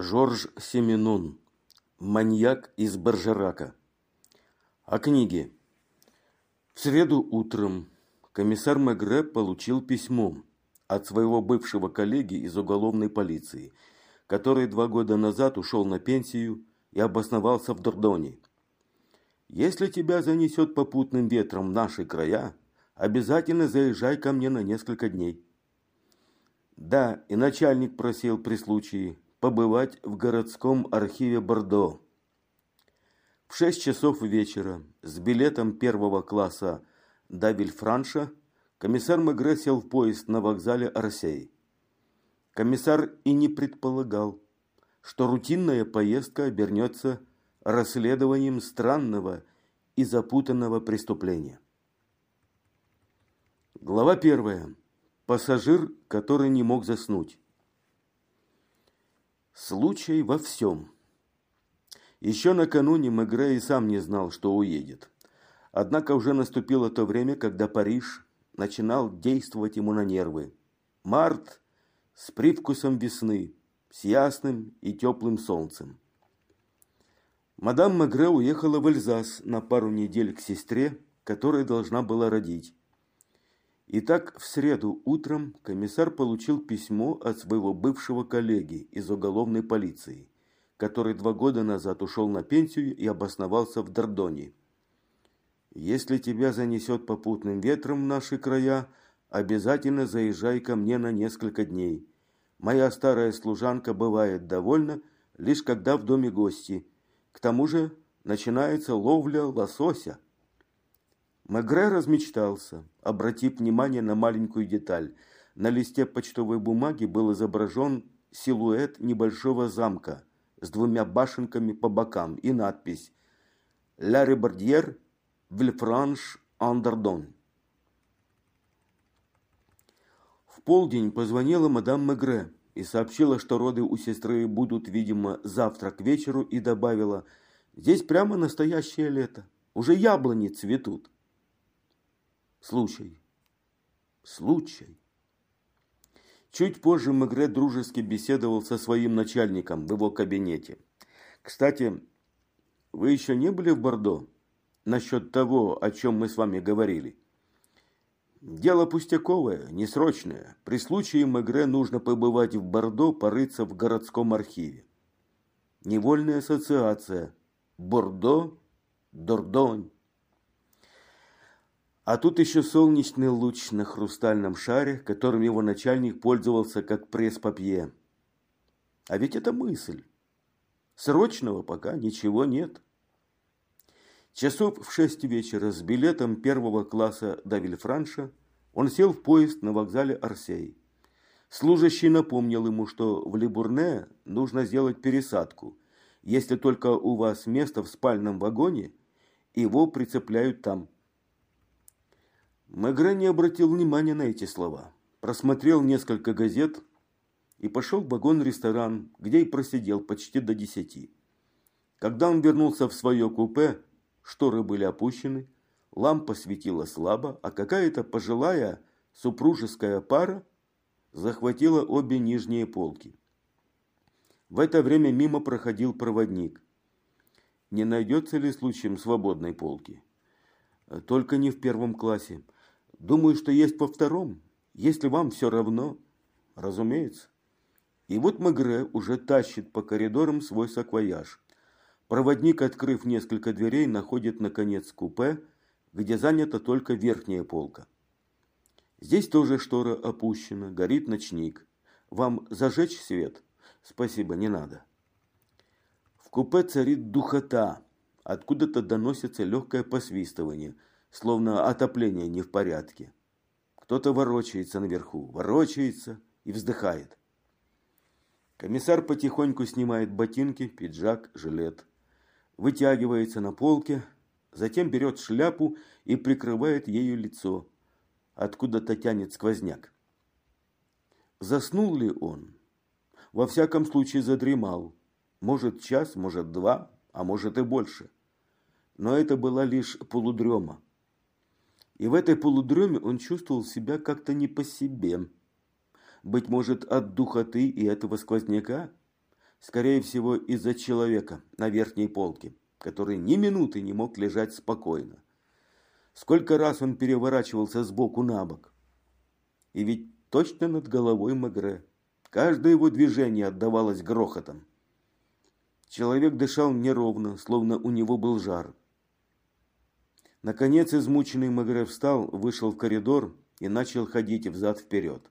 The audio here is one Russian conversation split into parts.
Жорж Семенон. Маньяк из Баржерака. О книге. В среду утром комиссар Мегре получил письмо от своего бывшего коллеги из уголовной полиции, который два года назад ушел на пенсию и обосновался в Дордоне. «Если тебя занесет попутным ветром в наши края, обязательно заезжай ко мне на несколько дней». Да, и начальник просил при случае побывать в городском архиве Бордо. В шесть часов вечера с билетом первого класса до Вильфранша комиссар Мегре сел в поезд на вокзале Арсей. Комиссар и не предполагал, что рутинная поездка обернется расследованием странного и запутанного преступления. Глава первая. Пассажир, который не мог заснуть. Случай во всем. Еще накануне Мегре и сам не знал, что уедет. Однако уже наступило то время, когда Париж начинал действовать ему на нервы. Март с привкусом весны, с ясным и теплым солнцем. Мадам Мегре уехала в Эльзас на пару недель к сестре, которая должна была родить. Итак, в среду утром комиссар получил письмо от своего бывшего коллеги из уголовной полиции, который два года назад ушел на пенсию и обосновался в Дордоне. «Если тебя занесет попутным ветром в наши края, обязательно заезжай ко мне на несколько дней. Моя старая служанка бывает довольна, лишь когда в доме гости. К тому же начинается ловля лосося». Мегре размечтался, обратив внимание на маленькую деталь. На листе почтовой бумаги был изображен силуэт небольшого замка с двумя башенками по бокам и надпись «Ля Ребардьер, Вильфранш, Андердон». В полдень позвонила мадам Мегре и сообщила, что роды у сестры будут, видимо, завтра к вечеру, и добавила «Здесь прямо настоящее лето, уже яблони цветут». Случай. Случай. Чуть позже Мегре дружески беседовал со своим начальником в его кабинете. Кстати, вы еще не были в Бордо? Насчет того, о чем мы с вами говорили. Дело пустяковое, несрочное. При случае Мегре нужно побывать в Бордо, порыться в городском архиве. Невольная ассоциация. Бордо, Дордонь. А тут еще солнечный луч на хрустальном шаре, которым его начальник пользовался как пресс-папье. А ведь это мысль. Срочного пока ничего нет. Часов в шесть вечера с билетом первого класса до Вильфранша он сел в поезд на вокзале Арсей. Служащий напомнил ему, что в Либурне нужно сделать пересадку. Если только у вас место в спальном вагоне, его прицепляют там. Мегре не обратил внимания на эти слова. Просмотрел несколько газет и пошел в вагон-ресторан, где и просидел почти до десяти. Когда он вернулся в свое купе, шторы были опущены, лампа светила слабо, а какая-то пожилая супружеская пара захватила обе нижние полки. В это время мимо проходил проводник. Не найдется ли случаем свободной полки? Только не в первом классе. Думаю, что есть во втором, если вам все равно. Разумеется. И вот Мегре уже тащит по коридорам свой саквояж. Проводник, открыв несколько дверей, находит, наконец, купе, где занята только верхняя полка. Здесь тоже штора опущена, горит ночник. Вам зажечь свет? Спасибо, не надо. В купе царит духота. Откуда-то доносится легкое посвистывание – словно отопление не в порядке. Кто-то ворочается наверху, ворочается и вздыхает. Комиссар потихоньку снимает ботинки, пиджак, жилет. Вытягивается на полке, затем берет шляпу и прикрывает ею лицо. Откуда-то тянет сквозняк. Заснул ли он? Во всяком случае задремал. Может час, может два, а может и больше. Но это была лишь полудрема. И в этой полудреме он чувствовал себя как-то не по себе. Быть может, от духоты и этого сквозняка? Скорее всего, из-за человека на верхней полке, который ни минуты не мог лежать спокойно. Сколько раз он переворачивался с боку на бок. И ведь точно над головой Мегре. Каждое его движение отдавалось грохотом. Человек дышал неровно, словно у него был жар. Наконец измученный Мегре встал, вышел в коридор и начал ходить взад-вперед.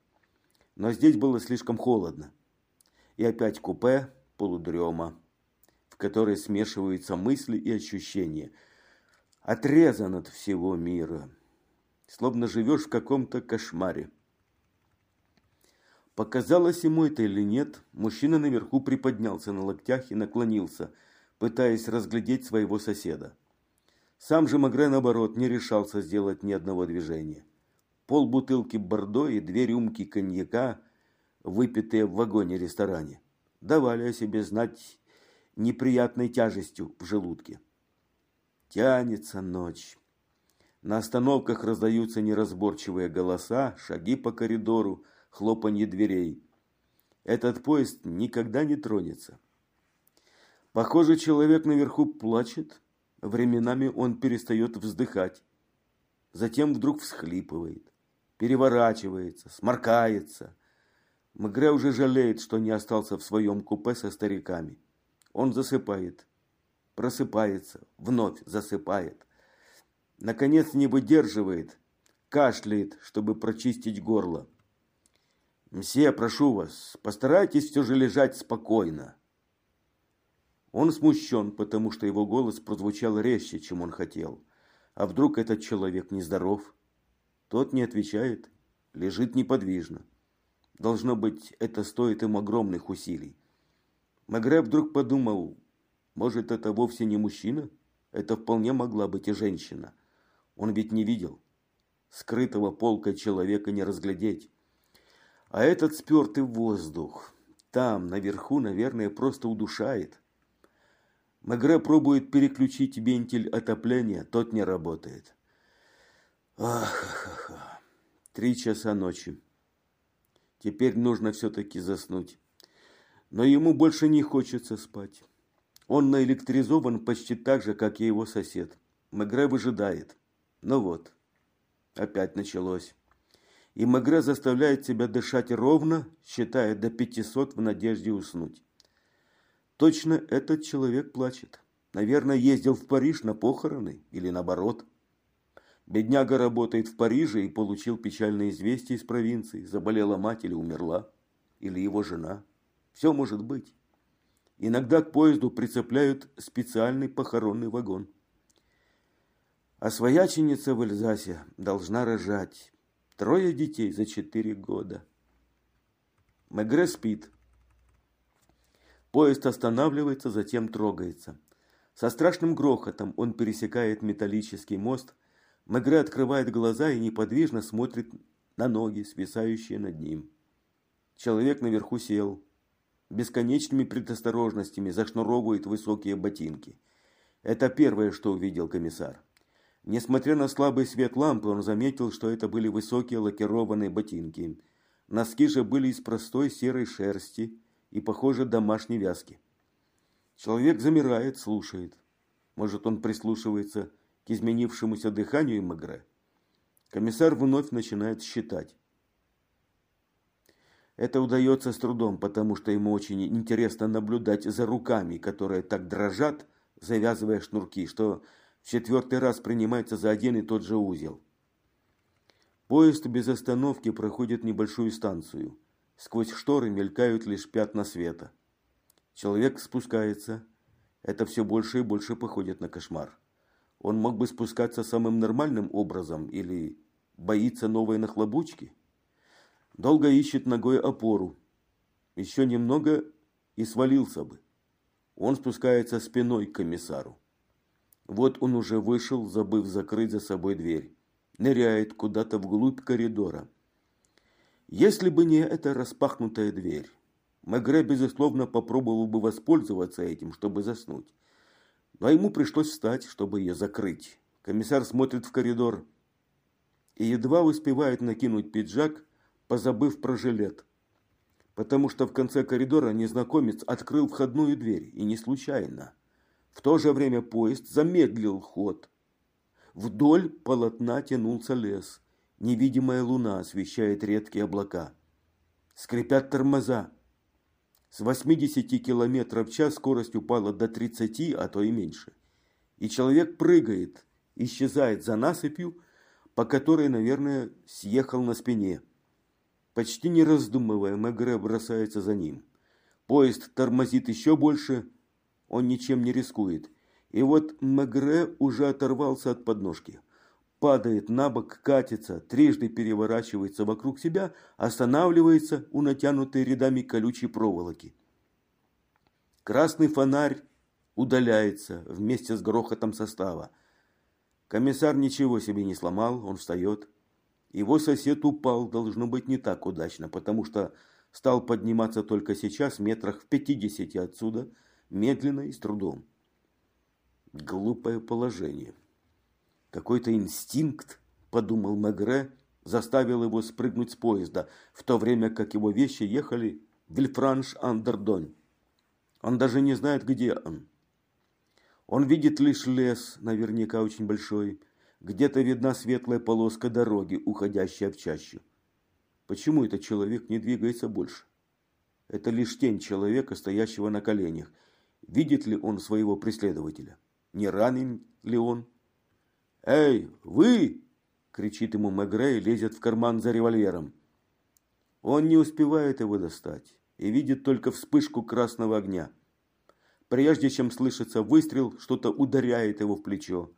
Но здесь было слишком холодно. И опять купе, полудрема, в которой смешиваются мысли и ощущения. Отрезан от всего мира. Словно живешь в каком-то кошмаре. Показалось ему это или нет, мужчина наверху приподнялся на локтях и наклонился, пытаясь разглядеть своего соседа. Сам же Магре, наоборот, не решался сделать ни одного движения. Пол бутылки бордо и две рюмки коньяка, выпитые в вагоне-ресторане, давали о себе знать неприятной тяжестью в желудке. Тянется ночь. На остановках раздаются неразборчивые голоса, шаги по коридору, хлопанье дверей. Этот поезд никогда не тронется. Похоже, человек наверху плачет. Временами он перестает вздыхать. Затем вдруг всхлипывает, переворачивается, сморкается. Мгре уже жалеет, что не остался в своем купе со стариками. Он засыпает, просыпается, вновь засыпает. Наконец не выдерживает, кашляет, чтобы прочистить горло. «Мсье, прошу вас, постарайтесь все же лежать спокойно». Он смущен, потому что его голос прозвучал резче, чем он хотел. А вдруг этот человек нездоров? Тот не отвечает, лежит неподвижно. Должно быть, это стоит им огромных усилий. Магре вдруг подумал, может, это вовсе не мужчина? Это вполне могла быть и женщина. Он ведь не видел. Скрытого полка человека не разглядеть. А этот спертый воздух там, наверху, наверное, просто удушает. Мегре пробует переключить вентиль отопления, тот не работает. Ах, ах, ах. Три часа ночи. Теперь нужно все-таки заснуть. Но ему больше не хочется спать. Он наэлектризован почти так же, как и его сосед. Мегре выжидает. Ну вот, опять началось и Мегре заставляет себя дышать ровно, считая до 500 в надежде уснуть. Точно этот человек плачет. Наверное, ездил в Париж на похороны или наоборот. Бедняга работает в Париже и получил печальное известие из провинции. Заболела мать или умерла. Или его жена. Все может быть. Иногда к поезду прицепляют специальный похоронный вагон. А свояченица в Эльзасе должна рожать. Трое детей за четыре года. Мегре спит. Поезд останавливается, затем трогается. Со страшным грохотом он пересекает металлический мост. Мегре открывает глаза и неподвижно смотрит на ноги, свисающие над ним. Человек наверху сел. Бесконечными предосторожностями зашнуровывает высокие ботинки. Это первое, что увидел комиссар. Несмотря на слабый свет лампы, он заметил, что это были высокие лакированные ботинки. Носки же были из простой серой шерсти и, похоже, домашней вязки. Человек замирает, слушает. Может, он прислушивается к изменившемуся дыханию Мегре? Комиссар вновь начинает считать. Это удается с трудом, потому что ему очень интересно наблюдать за руками, которые так дрожат, завязывая шнурки, что четвертый раз принимается за один и тот же узел. Поезд без остановки проходит небольшую станцию. Сквозь шторы мелькают лишь пятна света. Человек спускается. Это все больше и больше походит на кошмар. Он мог бы спускаться самым нормальным образом или боится новой нахлобучки. Долго ищет ногой опору. Еще немного и свалился бы. Он спускается спиной к комиссару. Вот он уже вышел, забыв закрыть за собой дверь. Ныряет куда-то вглубь коридора. Если бы не эта распахнутая дверь, Мегре, безусловно, попробовал бы воспользоваться этим, чтобы заснуть. Но ему пришлось встать, чтобы ее закрыть. Комиссар смотрит в коридор и едва успевает накинуть пиджак, позабыв про жилет. потому что в конце коридора незнакомец открыл входную дверь, и не случайно. В то же время поезд замедлил ход. Вдоль полотна тянулся лес. Невидимая луна освещает редкие облака. Скрипят тормоза. С 80 км в час скорость упала до 30, а то и меньше. И человек прыгает, исчезает за насыпью, по которой, наверное, съехал на спине. Почти не раздумывая, Мегре бросается за ним. Поезд тормозит еще больше, он ничем не рискует. И вот Мегре уже оторвался от подножки. Падает на бок, катится, трижды переворачивается вокруг себя, останавливается у натянутой рядами колючей проволоки. Красный фонарь удаляется вместе с грохотом состава. Комиссар ничего себе не сломал, он встает. Его сосед упал, должно быть, не так удачно, потому что стал подниматься только сейчас, метрах в пятидесяти отсюда, медленно и с трудом. Глупое положение. Какой-то инстинкт, подумал Мегре, заставил его спрыгнуть с поезда, в то время как его вещи ехали в Вильфранш-Андердонь. Он даже не знает, где он. Он видит лишь лес, наверняка очень большой, где-то видна светлая полоска дороги, уходящая в чащу. Почему этот человек не двигается больше? Это лишь тень человека, стоящего на коленях. Видит ли он своего преследователя? Не ранен ли он? «Эй, вы!» – кричит ему Мегре и лезет в карман за револьвером. Он не успевает его достать и видит только вспышку красного огня. Прежде чем слышится выстрел, что-то ударяет его в плечо.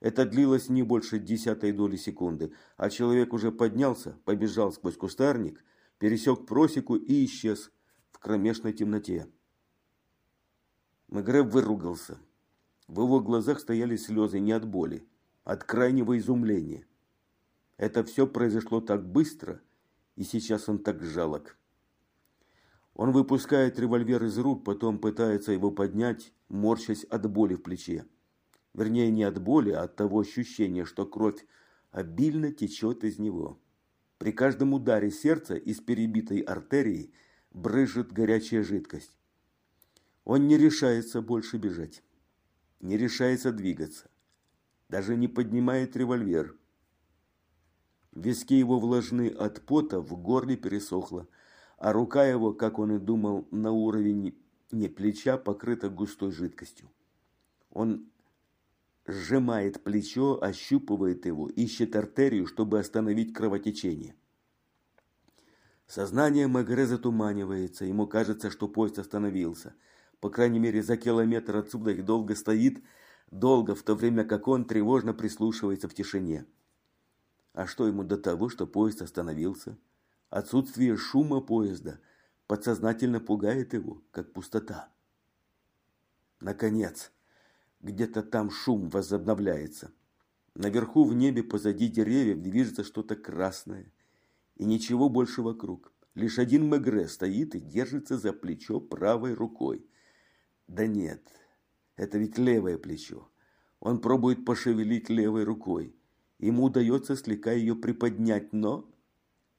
Это длилось не больше десятой доли секунды, а человек уже поднялся, побежал сквозь кустарник, пересек просеку и исчез в кромешной темноте. Мегре выругался. В его глазах стояли слезы не от боли, от крайнего изумления. Это все произошло так быстро, и сейчас он так жалок. Он выпускает револьвер из рук, потом пытается его поднять, морщась от боли в плече. Вернее, не от боли, а от того ощущения, что кровь обильно течет из него. При каждом ударе сердца из перебитой артерии брызжет горячая жидкость. Он не решается больше бежать, не решается двигаться, даже не поднимает револьвер. Виски его влажны от пота, в горле пересохло, а рука его, как он и думал, на уровень не плеча покрыта густой жидкостью. Он сжимает плечо, ощупывает его, ищет артерию, чтобы остановить кровотечение. Сознание Магре затуманивается, ему кажется, что поезд остановился. По крайней мере, за километр отсюда их долго стоит, долго, в то время как он тревожно прислушивается в тишине. А что ему до того, что поезд остановился? Отсутствие шума поезда подсознательно пугает его, как пустота. Наконец, где-то там шум возобновляется. Наверху в небе позади деревьев движется что-то красное. И ничего больше вокруг. Лишь один Мегре стоит и держится за плечо правой рукой. Да нет, это ведь левое плечо. Он пробует пошевелить левой рукой. Ему удается слегка ее приподнять, но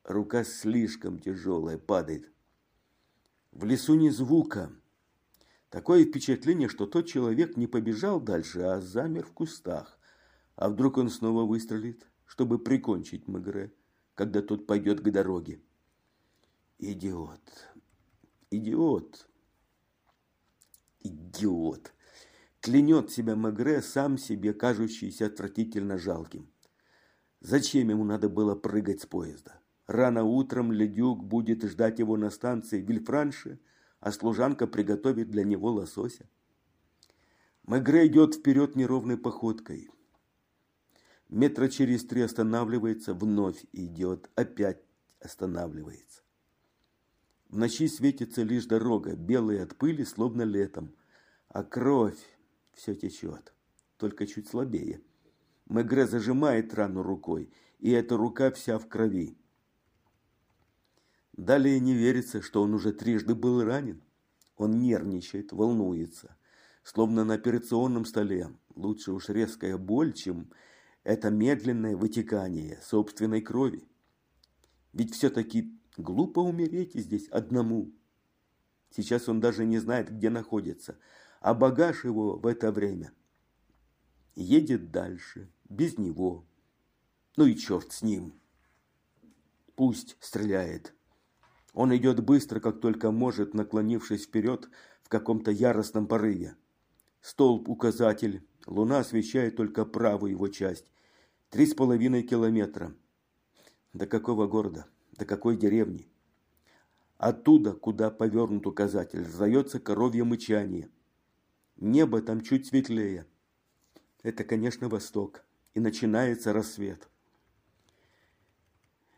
рука слишком тяжелая, падает. В лесу ни звука. Такое впечатление, что тот человек не побежал дальше, а замер в кустах. А вдруг он снова выстрелит, чтобы прикончить Мегре, когда тот пойдет к дороге? Идиот. Идиот. Идиот. Клянет себя Мегре, сам себе кажущийся отвратительно жалким. Зачем ему надо было прыгать с поезда? Рано утром Ледюк будет ждать его на станции Вильфранше – а служанка приготовит для него лосося. Мегре идет вперед неровной походкой. Метра через три останавливается, вновь идет, опять останавливается. В ночи светится лишь дорога, белая от пыли, словно летом, а кровь все течет, только чуть слабее. Мегре зажимает рану рукой, и эта рука вся в крови. Далее не верится, что он уже трижды был ранен. Он нервничает, волнуется, словно на операционном столе. Лучше уж резкая боль, чем это медленное вытекание собственной крови. Ведь все-таки Глупо умереть здесь одному. Сейчас он даже не знает, где находится, а багаж его в это время едет дальше, без него. Ну и черт с ним. Пусть стреляет. Он идет быстро, как только может, наклонившись вперед в каком-то яростном порыве. Столб-указатель. Луна освещает только правую его часть. Три с половиной километра. До какого города? До какой деревни? Оттуда, куда повернут указатель, раздается коровье мычание. Небо там чуть светлее. Это, конечно, восток. И начинается рассвет.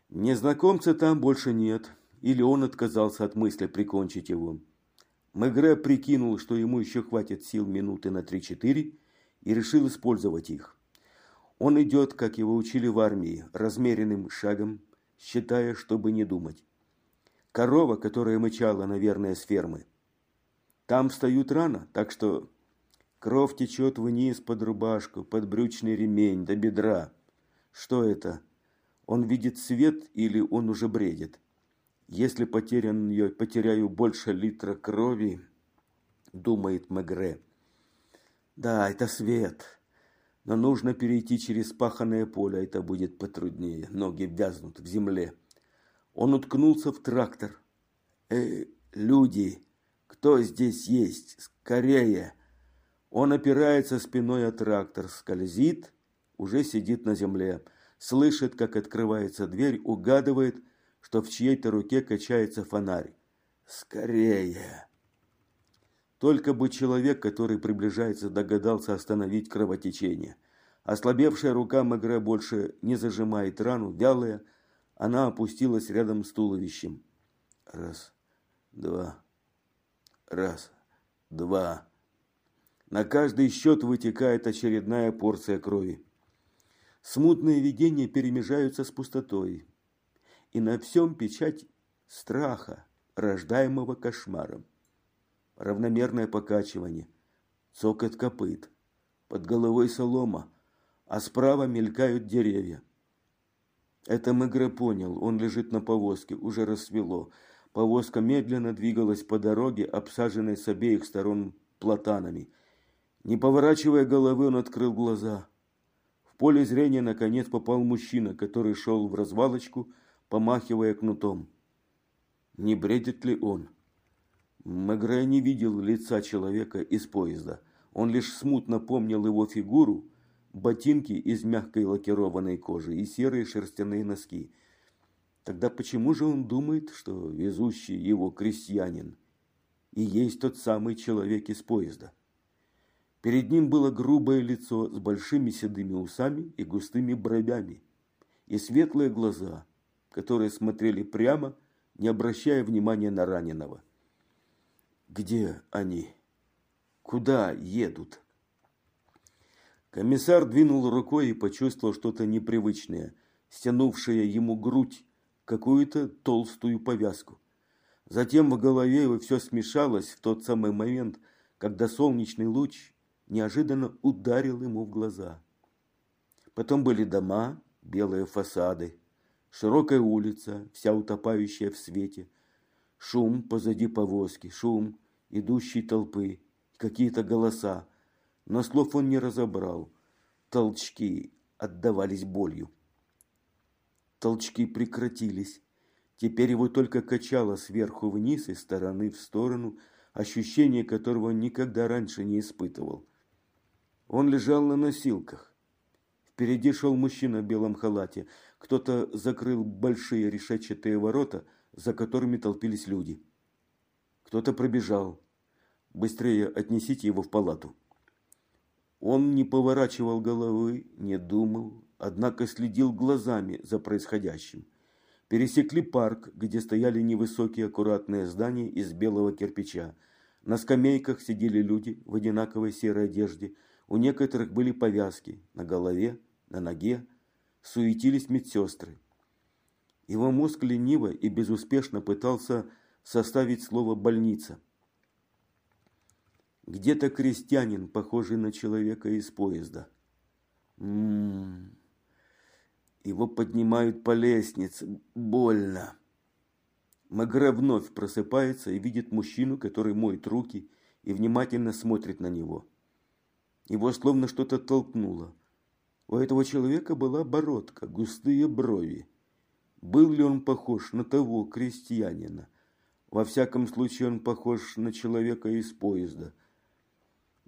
Незнакомца там больше нет. Или он отказался от мысли прикончить его. Мегре прикинул, что ему еще хватит сил минуты на 3-4 и решил использовать их. Он идет, как его учили в армии, размеренным шагом, считая, чтобы не думать. Корова, которая мычала, наверное, с фермы. Там встают рано, так что кровь течет вниз под рубашку, под брючный ремень, до бедра. Что это? Он видит свет или он уже бредит? Если потерян я потеряю больше литра крови, думает Мегре. Да, это свет. Но нужно перейти через паханное поле, это будет потруднее. Ноги вязнут в земле. Он уткнулся в трактор. «Э, люди, кто здесь есть? Скорее!» Он опирается спиной о трактор, скользит, уже сидит на земле. Слышит, как открывается дверь, угадывает, что в чьей-то руке качается фонарь. «Скорее!» Только бы человек, который приближается, догадался остановить кровотечение. Ослабевшая рука Мегре больше не зажимает рану, вялая, она опустилась рядом с туловищем. Раз, два, раз, два. На каждый счет вытекает очередная порция крови. Смутные видения перемежаются с пустотой. И на всем печать страха, рождаемого кошмаром равномерное покачивание, цокот копыт, под головой солома, а справа мелькают деревья. Это Мегре понял, он лежит на повозке, уже рассвело. Повозка медленно двигалась по дороге, обсаженной с обеих сторон платанами. Не поворачивая головы, он открыл глаза. В поле зрения наконец попал мужчина, который шел в развалочку, помахивая кнутом. Не бредит ли он? Мегре не видел лица человека из поезда. Он лишь смутно помнил его фигуру, ботинки из мягкой лакированной кожи и серые шерстяные носки. Тогда почему же он думает, что везущий его крестьянин и есть тот самый человек из поезда? Перед ним было грубое лицо с большими седыми усами и густыми бровями, и светлые глаза, которые смотрели прямо, не обращая внимания на раненого. Где они? Куда едут? Комиссар двинул рукой и почувствовал что-то непривычное, стянувшее ему грудь, какую-то толстую повязку. Затем в голове его все смешалось в тот самый момент, когда солнечный луч неожиданно ударил ему в глаза. Потом были дома, белые фасады, широкая улица, вся утопающая в свете, шум позади повозки, шум, идущей толпы, какие-то голоса, но слов он не разобрал. Толчки отдавались болью. Толчки прекратились. Теперь его только качало сверху вниз и стороны в сторону, ощущение которого он никогда раньше не испытывал. Он лежал на носилках. Впереди шел мужчина в белом халате. Кто-то закрыл большие решетчатые ворота, за которыми толпились люди. Кто-то пробежал. Быстрее отнесите его в палату. Он не поворачивал головы, не думал, однако следил глазами за происходящим. Пересекли парк, где стояли невысокие аккуратные здания из белого кирпича. На скамейках сидели люди в одинаковой серой одежде. У некоторых были повязки на голове, на ноге. Суетились медсестры. Его мозг лениво и безуспешно пытался составить слово «больница». Где-то крестьянин, похожий на человека из поезда. М-м-м. Его поднимают по лестнице. Больно. Мегре вновь просыпается и видит мужчину, который моет руки и внимательно смотрит на него. Его словно что-то толкнуло. У этого человека была бородка, густые брови. Был ли он похож на того крестьянина? Во всяком случае, он похож на человека из поезда.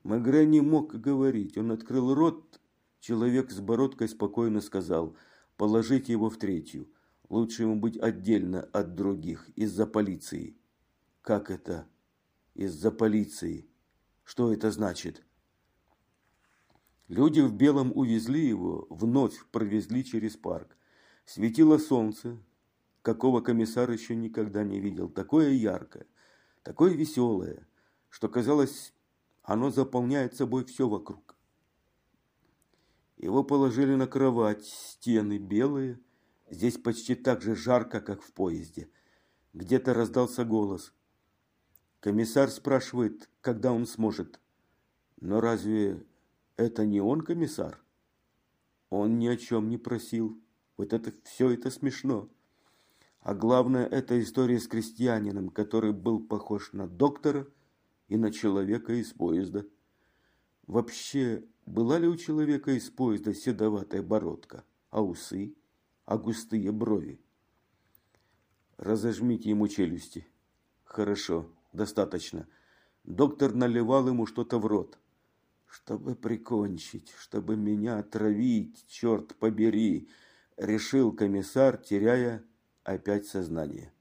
Магре не мог говорить. Он открыл рот. Человек с бородкой спокойно сказал, положите его в третью. Лучше ему быть отдельно от других, из-за полиции. Как это? Из-за полиции. Что это значит? Люди в белом увезли его, вновь провезли через парк. Светило солнце, какого комиссар еще никогда не видел. Такое яркое, такое веселое, что казалось, оно заполняет собой все вокруг. Его положили на кровать, стены белые, Здесь почти так же жарко, как в поезде. Где-то раздался голос. Комиссар спрашивает, когда он сможет. Но разве это не он комиссар? Он ни о чем не просил. Вот это все это смешно. А главное, это история с крестьянином, который был похож на доктора и на человека из поезда. Вообще, была ли у человека из поезда седоватая бородка, а усы? А густые брови. Разожмите ему челюсти. Хорошо, достаточно. Доктор наливал ему что-то в рот. Чтобы прикончить, чтобы меня отравить, черт побери, решил комиссар, теряя опять сознание.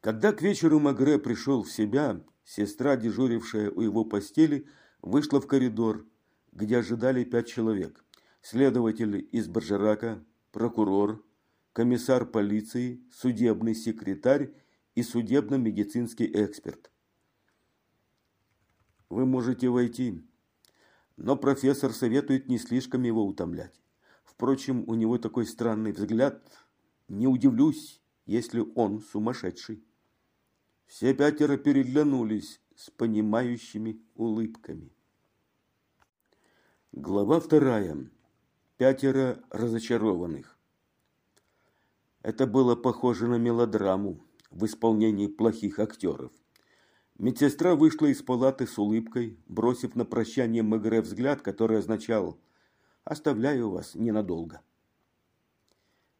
Когда к вечеру Магре пришел в себя, сестра, дежурившая у его постели, вышла в коридор, где ожидали пять человек следователь из Баржерака, прокурор, комиссар полиции, судебный секретарь и судебно-медицинский эксперт. Вы можете войти, но профессор советует не слишком его утомлять. Впрочем, у него такой странный взгляд. Не удивлюсь, если он сумасшедший. Все пятеро переглянулись с понимающими улыбками. Глава вторая пятеро разочарованных. Это было похоже на мелодраму в исполнении плохих актеров. Медсестра вышла из палаты с улыбкой, бросив на прощание Мегре взгляд, который означал «Оставляю вас ненадолго».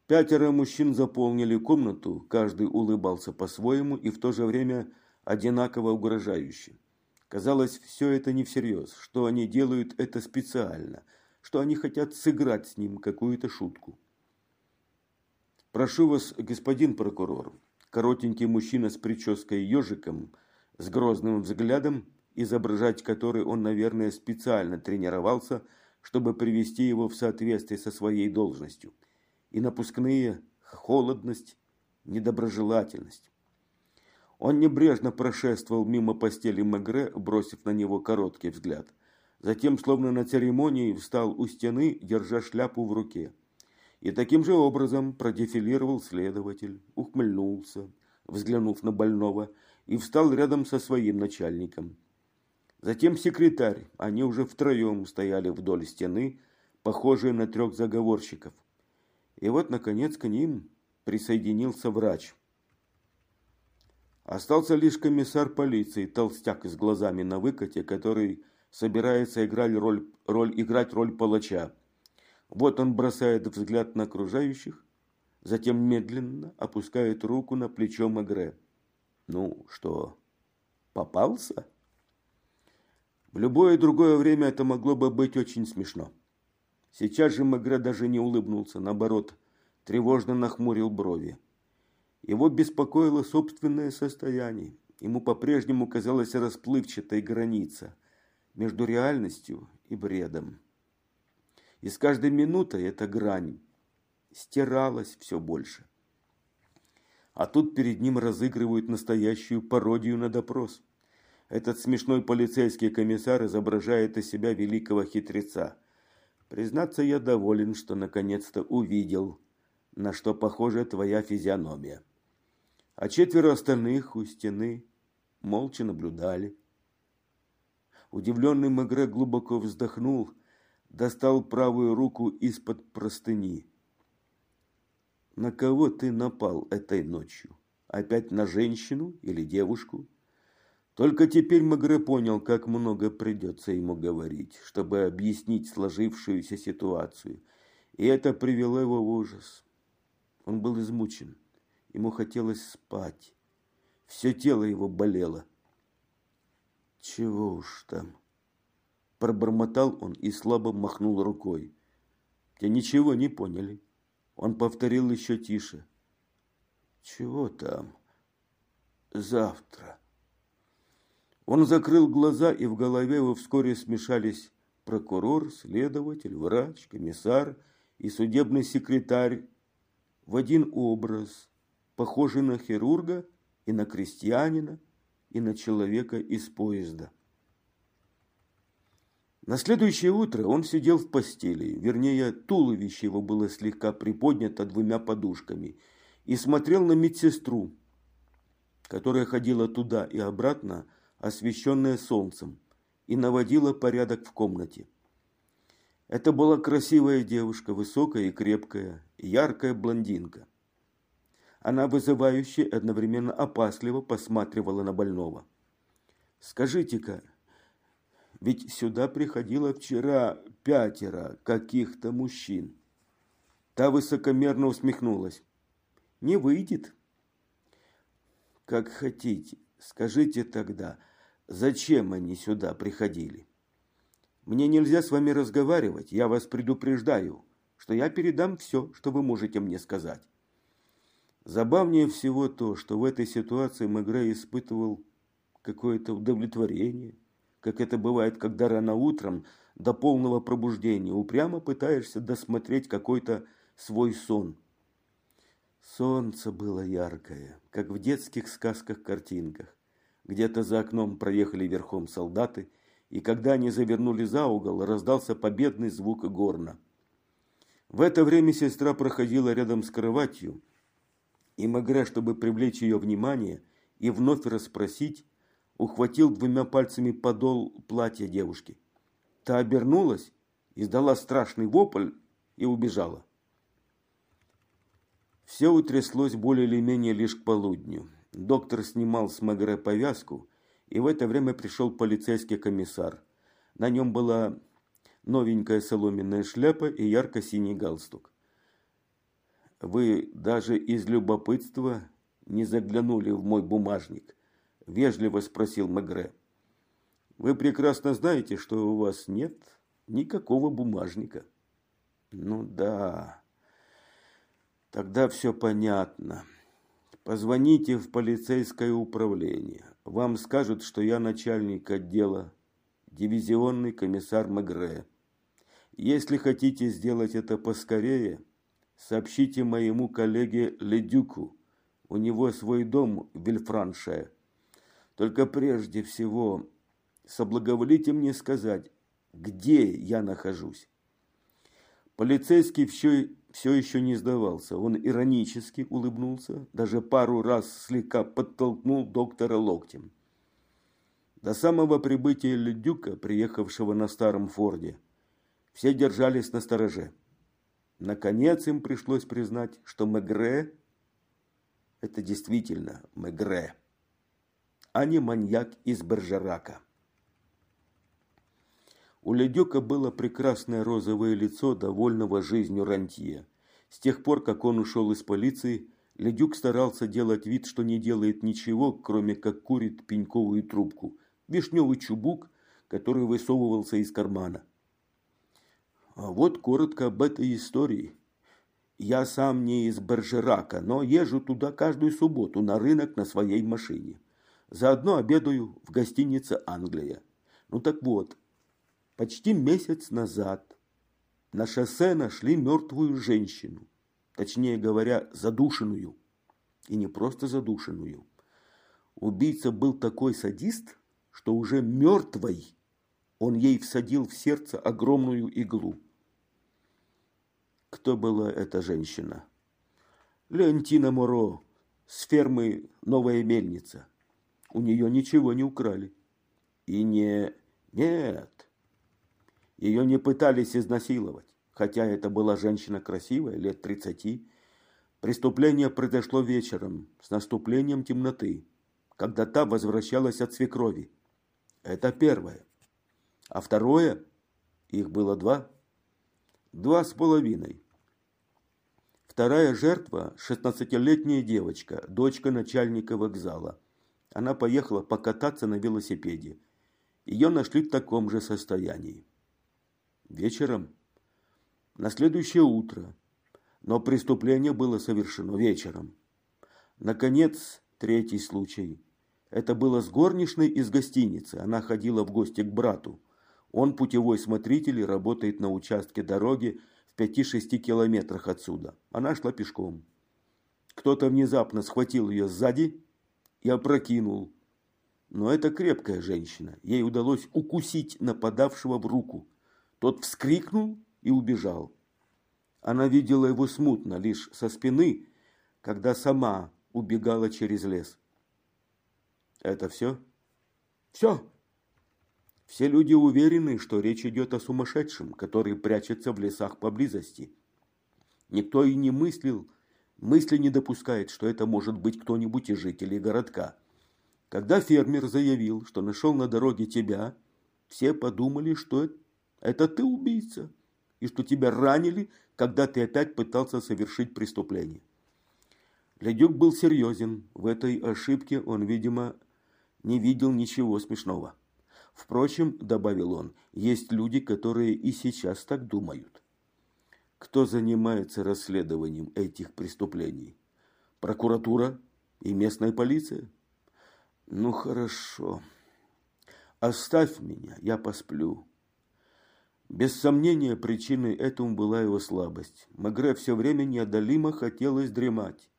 Пятеро мужчин заполнили комнату, каждый улыбался по-своему и в то же время одинаково угрожающе. Казалось, все это не всерьез, что они делают это специально – что они хотят сыграть с ним какую-то шутку. «Прошу вас, господин прокурор», коротенький мужчина с прической ежиком, с грозным взглядом, изображать который он, наверное, специально тренировался, чтобы привести его в соответствие со своей должностью. И напускные холодность, недоброжелательность. Он небрежно прошествовал мимо постели Мегре, бросив на него короткий взгляд – Затем, словно на церемонии, встал у стены, держа шляпу в руке. И таким же образом продефилировал следователь, ухмыльнулся, взглянув на больного, и встал рядом со своим начальником. Затем секретарь, они уже втроем стояли вдоль стены, похожие на трех заговорщиков. И вот, наконец, к ним присоединился врач. Остался лишь комиссар полиции, толстяк с глазами на выкате, который собирается играть роль, роль, играть роль палача. Вот он бросает взгляд на окружающих, затем медленно опускает руку на плечо Магре. Ну что, попался? В любое другое время это могло бы быть очень смешно. Сейчас же Магре даже не улыбнулся, наоборот, тревожно нахмурил брови. Его беспокоило собственное состояние. Ему по-прежнему казалась расплывчатой граница между реальностью и бредом. И с каждой минутой эта грань стиралась все больше. А тут перед ним разыгрывают настоящую пародию на допрос. Этот смешной полицейский комиссар изображает из себя великого хитреца. Признаться, я доволен, что наконец-то увидел, на что похожа твоя физиономия. А четверо остальных у стены молча наблюдали. Удивленный Мегре глубоко вздохнул, достал правую руку из-под простыни. На кого ты напал этой ночью? Опять на женщину или девушку? Только теперь Магре понял, как много придется ему говорить, чтобы объяснить сложившуюся ситуацию. И это привело его в ужас. Он был измучен. Ему хотелось спать. Все тело его болело. Чего уж там. Пробормотал он и слабо махнул рукой. Те ничего не поняли. Он повторил еще тише. Чего там? Завтра. Он закрыл глаза, и в голове его вскоре смешались прокурор, следователь, врач, комиссар и судебный секретарь в один образ, похожий на хирурга и на крестьянина, и на человека из поезда. На следующее утро он сидел в постели, вернее, туловище его было слегка приподнято двумя подушками, и смотрел на медсестру, которая ходила туда и обратно, освещенная солнцем, и наводила порядок в комнате. Это была красивая девушка, высокая и крепкая, яркая блондинка. Она вызывающе одновременно опасливо посматривала на больного. «Скажите-ка, ведь сюда приходило вчера пятеро каких-то мужчин». Та высокомерно усмехнулась. «Не выйдет». «Как хотите, скажите тогда, зачем они сюда приходили?» Мне нельзя с вами разговаривать, я вас предупреждаю, что я передам все, что вы можете мне сказать. Забавнее всего то, что в этой ситуации Мегре испытывал какое-то удовлетворение, как это бывает, когда рано утром до полного пробуждения упрямо пытаешься досмотреть какой-то свой сон. Солнце было яркое, как в детских сказках-картинках. Где-то за окном проехали верхом солдаты – и когда они завернули за угол, раздался победный звук горна. В это время сестра проходила рядом с кроватью, и Магре, чтобы привлечь ее внимание и вновь расспросить, ухватил двумя пальцами подол платья девушки. Та обернулась, издала страшный вопль и убежала. Все утряслось более или менее лишь к полудню. Доктор снимал с Магре повязку и в это время пришел полицейский комиссар. На нем была новенькая соломенная шляпа и ярко-синий галстук. «Вы даже из любопытства не заглянули в мой бумажник?» – вежливо спросил Мегре. «Вы прекрасно знаете, что у вас нет никакого бумажника». «Ну да, тогда все понятно. Позвоните в полицейское управление. Вам скажут, что я начальник отдела, дивизионный комиссар Мегре. Если хотите сделать это поскорее, сообщите моему коллеге Ледюку. У него свой дом в Вильфранше. Только прежде всего соблаговолите мне сказать, где я нахожусь. Полицейский все все еще не сдавался. Он иронически улыбнулся, даже пару раз слегка подтолкнул доктора локтем. До самого прибытия Ледюка, приехавшего на старом Форде, все держались на стороже. Наконец им пришлось признать, что Мегре – это действительно Мегре, а не маньяк из Бержерака. У Ледюка было прекрасное розовое лицо довольного жизнью рантье. С тех пор, как он ушел из полиции, Ледюк старался делать вид, что не делает ничего, кроме как курит пеньковую трубку, вишневый чубук, который высовывался из кармана. А вот коротко об этой истории. Я сам не из Бержерака, но езжу туда каждую субботу на рынок на своей машине. Заодно обедаю в гостинице «Англия». Ну так вот, Почти месяц назад на шоссе нашли мертвую женщину, точнее говоря, задушенную. И не просто задушенную. Убийца был такой садист, что уже мертвой он ей всадил в сердце огромную иглу. Кто была эта женщина? Леонтина Моро с фермы «Новая мельница». У нее ничего не украли. И не... Нет, ее не пытались изнасиловать, хотя это была женщина красивая, лет тридцати. Преступление произошло вечером, с наступлением темноты, когда та возвращалась от свекрови. Это первое. А второе, их было два, два с половиной. Вторая жертва – шестнадцатилетняя девочка, дочка начальника вокзала. Она поехала покататься на велосипеде. Ее нашли в таком же состоянии. Вечером? На следующее утро. Но преступление было совершено вечером. Наконец, третий случай. Это было с горничной из гостиницы. Она ходила в гости к брату. Он путевой смотритель и работает на участке дороги в пяти-шести километрах отсюда. Она шла пешком. Кто-то внезапно схватил ее сзади и опрокинул. Но это крепкая женщина. Ей удалось укусить нападавшего в руку. Тот вскрикнул и убежал. Она видела его смутно, лишь со спины, когда сама убегала через лес. Это все? Все. Все люди уверены, что речь идет о сумасшедшем, который прячется в лесах поблизости. Никто и не мыслил, мысли не допускает, что это может быть кто-нибудь из жителей городка. Когда фермер заявил, что нашел на дороге тебя, все подумали, что это ты убийца, и что тебя ранили, когда ты опять пытался совершить преступление. Ледюк был серьезен. В этой ошибке он, видимо, не видел ничего смешного. Впрочем, добавил он, есть люди, которые и сейчас так думают. Кто занимается расследованием этих преступлений? Прокуратура и местная полиция? Ну, хорошо. Оставь меня, я посплю. Без сомнения, причиной этому была его слабость. Магре все время неодолимо хотелось дремать.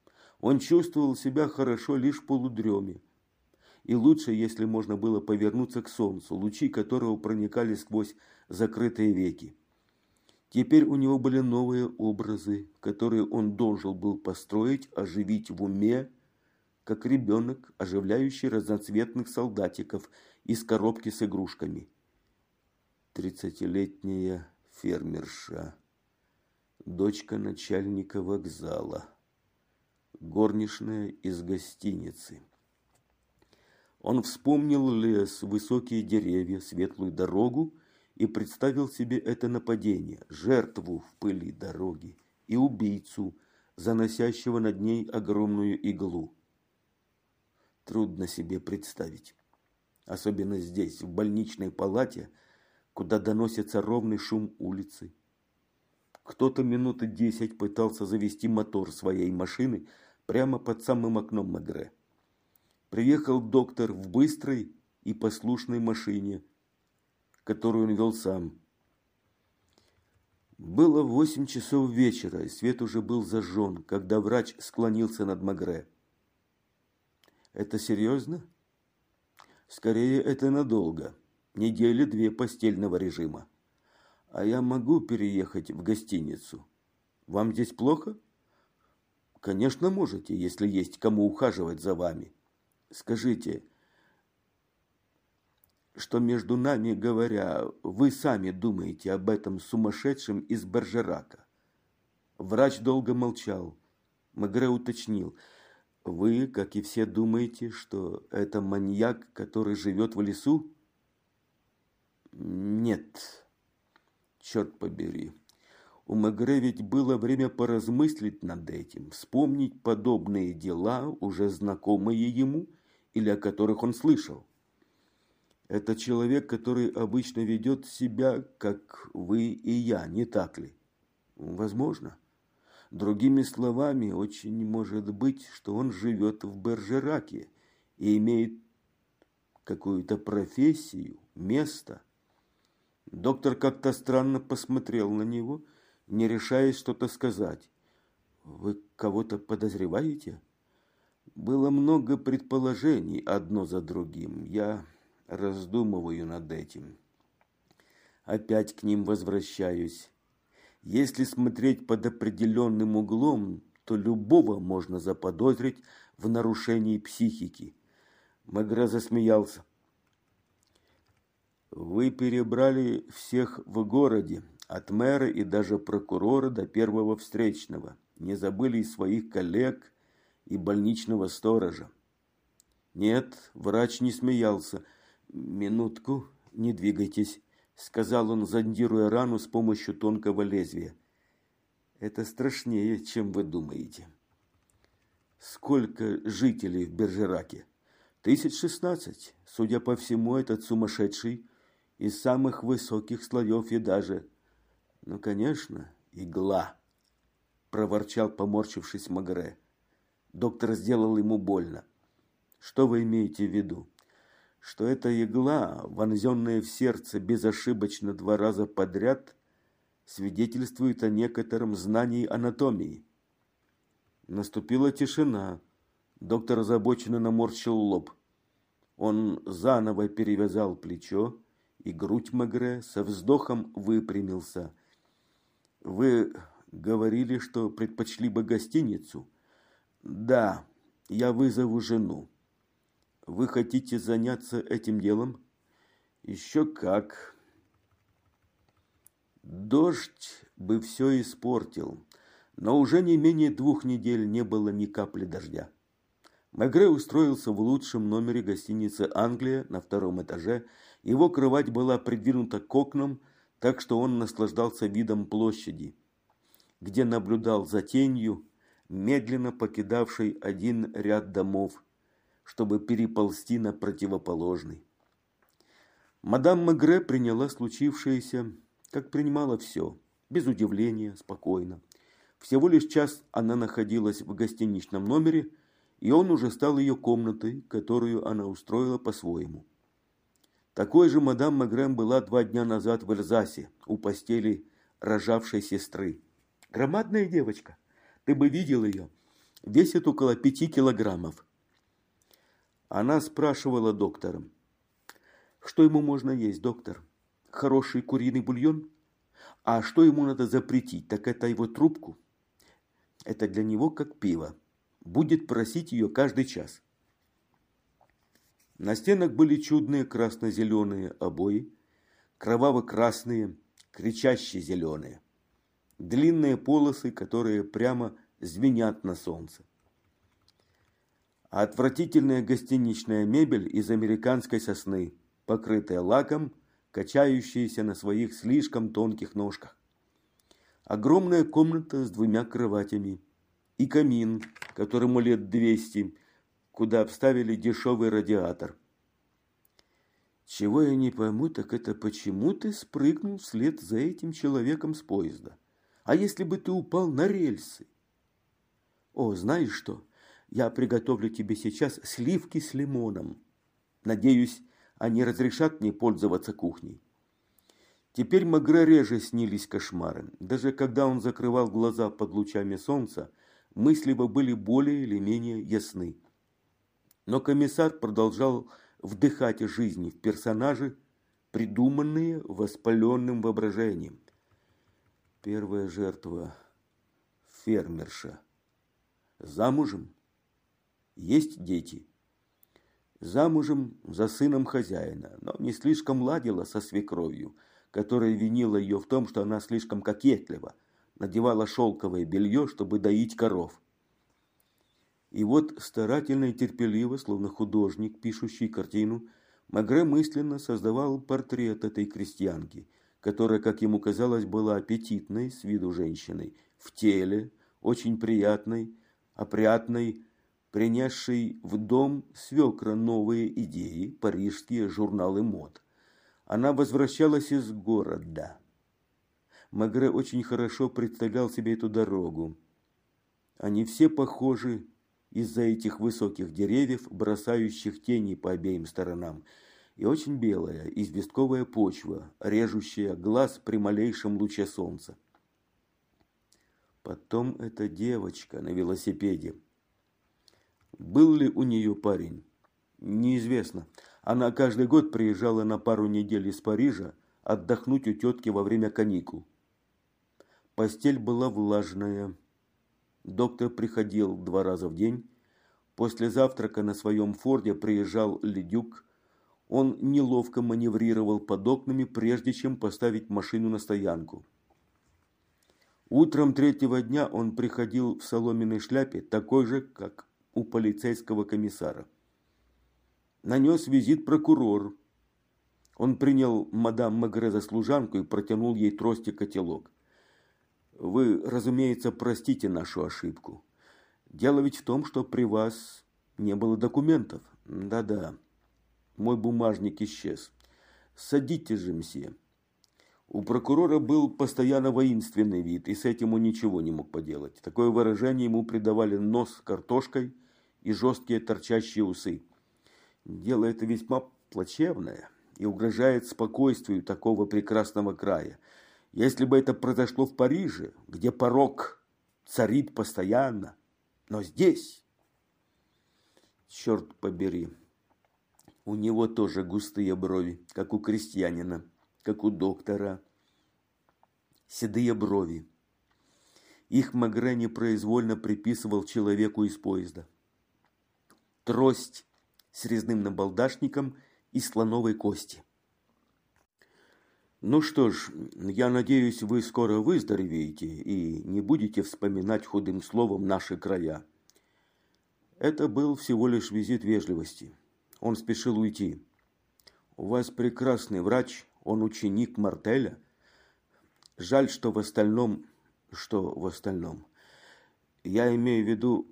Он чувствовал себя хорошо лишь полудреме и лучше, если можно было повернуться к солнцу, лучи которого проникали сквозь закрытые веки. Теперь у него были новые образы, которые он должен был построить, оживить в уме, как ребенок, оживляющий разноцветных солдатиков из коробки с игрушками. Тридцатилетняя фермерша, дочка начальника вокзала, горничная из гостиницы. Он вспомнил лес, высокие деревья, светлую дорогу и представил себе это нападение, жертву в пыли дороги и убийцу, заносящего над ней огромную иглу. Трудно себе представить. Особенно здесь, в больничной палате, куда доносится ровный шум улицы. Кто-то минуты десять пытался завести мотор своей машины прямо под самым окном Мегре приехал доктор в быстрой и послушной машине, которую он вел сам. Было восемь часов вечера, и свет уже был зажжен, когда врач склонился над Магре. «Это серьезно?» «Скорее, это надолго. Недели две постельного режима. А я могу переехать в гостиницу. Вам здесь плохо?» «Конечно, можете, если есть кому ухаживать за вами. Скажите, что между нами говоря, вы сами думаете об этом сумасшедшем из Бержерака? Врач долго молчал. Магре уточнил. Вы, как и все, думаете, что это маньяк, который живет в лесу? Нет. Черт побери. У Мегре ведь было время поразмыслить над этим, вспомнить подобные дела, уже знакомые ему – или о которых он слышал. Это человек, который обычно ведет себя, как вы и я, не так ли? Возможно. Другими словами, очень может быть, что он живет в Бержераке и имеет какую-то профессию, место. Доктор как-то странно посмотрел на него, не решаясь что-то сказать. «Вы кого-то подозреваете?» Было много предположений одно за другим. Я раздумываю над этим. Опять к ним возвращаюсь. Если смотреть под определенным углом, то любого можно заподозрить в нарушении психики. Магра засмеялся. Вы перебрали всех в городе, от мэра и даже прокурора до первого встречного. не забыли и своих коллег, и больничного сторожа. Нет, врач не смеялся. Минутку, не двигайтесь, сказал он, зондируя рану с помощью тонкого лезвия. Это страшнее, чем вы думаете. Сколько жителей в Бержераке? Тысяч шестнадцать. Судя по всему, этот сумасшедший из самых высоких слоев и даже... Ну, конечно, игла, проворчал, поморщившись Магре. Доктор сделал ему больно. Что вы имеете в виду? Что эта игла, вонзенная в сердце безошибочно два раза подряд, свидетельствует о некотором знании анатомии. Наступила тишина. Доктор озабоченно наморщил лоб. Он заново перевязал плечо, и грудь Мегре со вздохом выпрямился. «Вы говорили, что предпочли бы гостиницу?» «Да, я вызову жену». «Вы хотите заняться этим делом?» «Еще как». Дождь бы все испортил, но уже не менее двух недель не было ни капли дождя. Мегре устроился в лучшем номере гостиницы «Англия» на втором этаже. Его кровать была придвинута к окнам, так что он наслаждался видом площади, где наблюдал за тенью, медленно покидавшей один ряд домов, чтобы переползти на противоположный. Мадам Мегре приняла случившееся, как принимала все, без удивления, спокойно. Всего лишь час она находилась в гостиничном номере – и он уже стал ее комнатой, которую она устроила по-своему. Такой же мадам Магрем была два дня назад в Эльзасе, у постели рожавшей сестры. Громадная девочка. Ты бы видел ее. Весит около пяти килограммов. Она спрашивала доктора. Что ему можно есть, доктор? Хороший куриный бульон? А что ему надо запретить? Так это его трубку. Это для него как пиво будет просить ее каждый час. На стенах были чудные красно-зеленые обои, кроваво-красные, кричащие зеленые, длинные полосы, которые прямо звенят на солнце. Отвратительная гостиничная мебель из американской сосны, покрытая лаком, качающаяся на своих слишком тонких ножках. Огромная комната с двумя кроватями – и камин, которому лет двести, куда обставили дешевый радиатор. Чего я не пойму, так это почему ты спрыгнул вслед за этим человеком с поезда? А если бы ты упал на рельсы? О, знаешь что? Я приготовлю тебе сейчас сливки с лимоном. Надеюсь, они разрешат мне пользоваться кухней. Теперь Магре реже снились кошмары. Даже когда он закрывал глаза под лучами солнца, мысли его были более или менее ясны. Но комиссар продолжал вдыхать жизни в персонажи, придуманные воспаленным воображением. Первая жертва – фермерша. Замужем? Есть дети. Замужем за сыном хозяина, но не слишком ладила со свекровью, которая винила ее в том, что она слишком кокетлива, надевала шелковое белье, чтобы доить коров. И вот старательно и терпеливо, словно художник, пишущий картину, Магре мысленно создавал портрет этой крестьянки, которая, как ему казалось, была аппетитной с виду женщиной, в теле, очень приятной, опрятной, принесшей в дом свекра новые идеи, парижские журналы мод. Она возвращалась из города. Магре очень хорошо представлял себе эту дорогу. Они все похожи из-за этих высоких деревьев, бросающих тени по обеим сторонам, и очень белая, известковая почва, режущая глаз при малейшем луче солнца. Потом эта девочка на велосипеде. Был ли у нее парень? Неизвестно. Она каждый год приезжала на пару недель из Парижа отдохнуть у тетки во время каникул. Постель была влажная. Доктор приходил два раза в день. После завтрака на своем форде приезжал Ледюк. Он неловко маневрировал под окнами, прежде чем поставить машину на стоянку. Утром третьего дня он приходил в соломенной шляпе, такой же, как у полицейского комиссара. Нанес визит прокурор. Он принял мадам Мегре за служанку и протянул ей трость и котелок. Вы, разумеется, простите нашу ошибку. Дело ведь в том, что при вас не было документов. Да-да, мой бумажник исчез. Садитесь же, мсье. У прокурора был постоянно воинственный вид, и с этим он ничего не мог поделать. Такое выражение ему придавали нос картошкой и жесткие торчащие усы. Дело это весьма плачевное и угрожает спокойствию такого прекрасного края. Если бы это произошло в Париже, где порог царит постоянно, но здесь... Черт побери, у него тоже густые брови, как у крестьянина как у доктора. Седые брови. Их Магре непроизвольно приписывал человеку из поезда. Трость с резным набалдашником и слоновой кости. Ну что ж, я надеюсь, вы скоро выздоровеете и не будете вспоминать худым словом наши края. Это был всего лишь визит вежливости. Он спешил уйти. У вас прекрасный врач, он ученик Мартеля. Жаль, что в остальном... Что в остальном? Я имею в виду...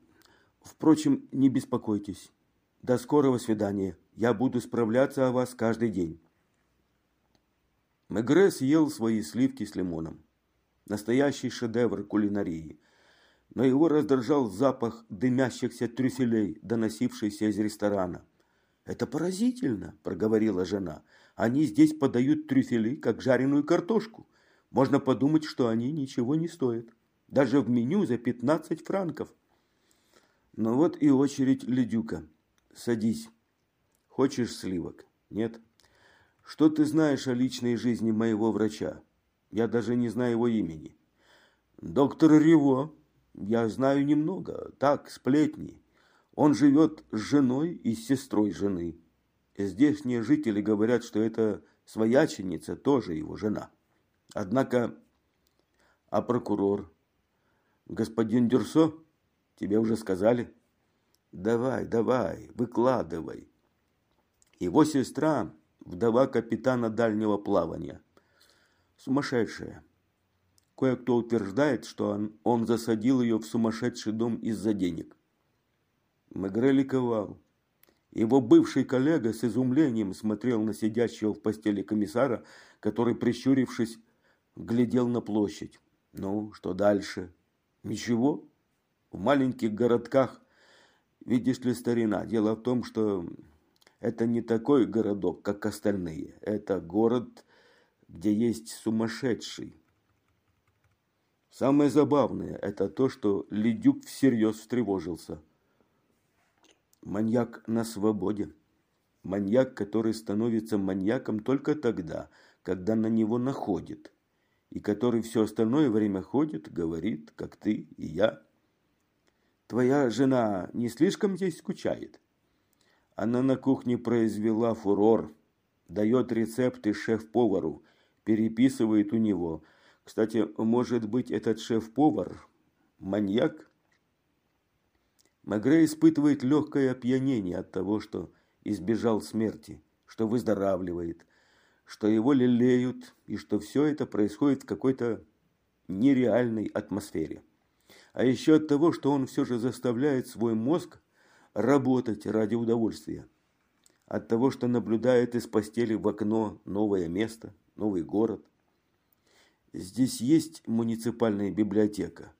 Впрочем, не беспокойтесь. До скорого свидания. Я буду справляться о вас каждый день. Мегре съел свои сливки с лимоном. Настоящий шедевр кулинарии. Но его раздражал запах дымящихся трюфелей, доносившийся из ресторана. «Это поразительно», – проговорила жена. Они здесь подают трюфели, как жареную картошку. Можно подумать, что они ничего не стоят. Даже в меню за 15 франков. Ну вот и очередь Ледюка. Садись. Хочешь сливок? Нет? Что ты знаешь о личной жизни моего врача? Я даже не знаю его имени. Доктор Риво. Я знаю немного. Так, сплетни. Он живет с женой и с сестрой жены. Здешние жители говорят, что эта свояченица тоже его жена. Однако, а прокурор? Господин Дюрсо, тебе уже сказали? Давай, давай, выкладывай. Его сестра, вдова капитана дальнего плавания. Сумасшедшая. Кое-кто утверждает, что он, он засадил ее в сумасшедший дом из-за денег. Мегре ликовал. Его бывший коллега с изумлением смотрел на сидящего в постели комиссара, который, прищурившись, глядел на площадь. Ну, что дальше? Ничего. В маленьких городках, видишь ли, старина, дело в том, что это не такой городок, как остальные. Это город, где есть сумасшедший. Самое забавное – это то, что Ледюк всерьез встревожился – Маньяк на свободе. Маньяк, который становится маньяком только тогда, когда на него находит, и который все остальное время ходит, говорит, как ты и я. Твоя жена не слишком здесь скучает? Она на кухне произвела фурор, дает рецепты шеф-повару, переписывает у него. Кстати, может быть, этот шеф-повар маньяк? Магре испытывает легкое опьянение от того, что избежал смерти, что выздоравливает, что его лелеют и что все это происходит в какой-то нереальной атмосфере. А еще от того, что он все же заставляет свой мозг работать ради удовольствия. От того, что наблюдает из постели в окно новое место, новый город. Здесь есть муниципальная библиотека?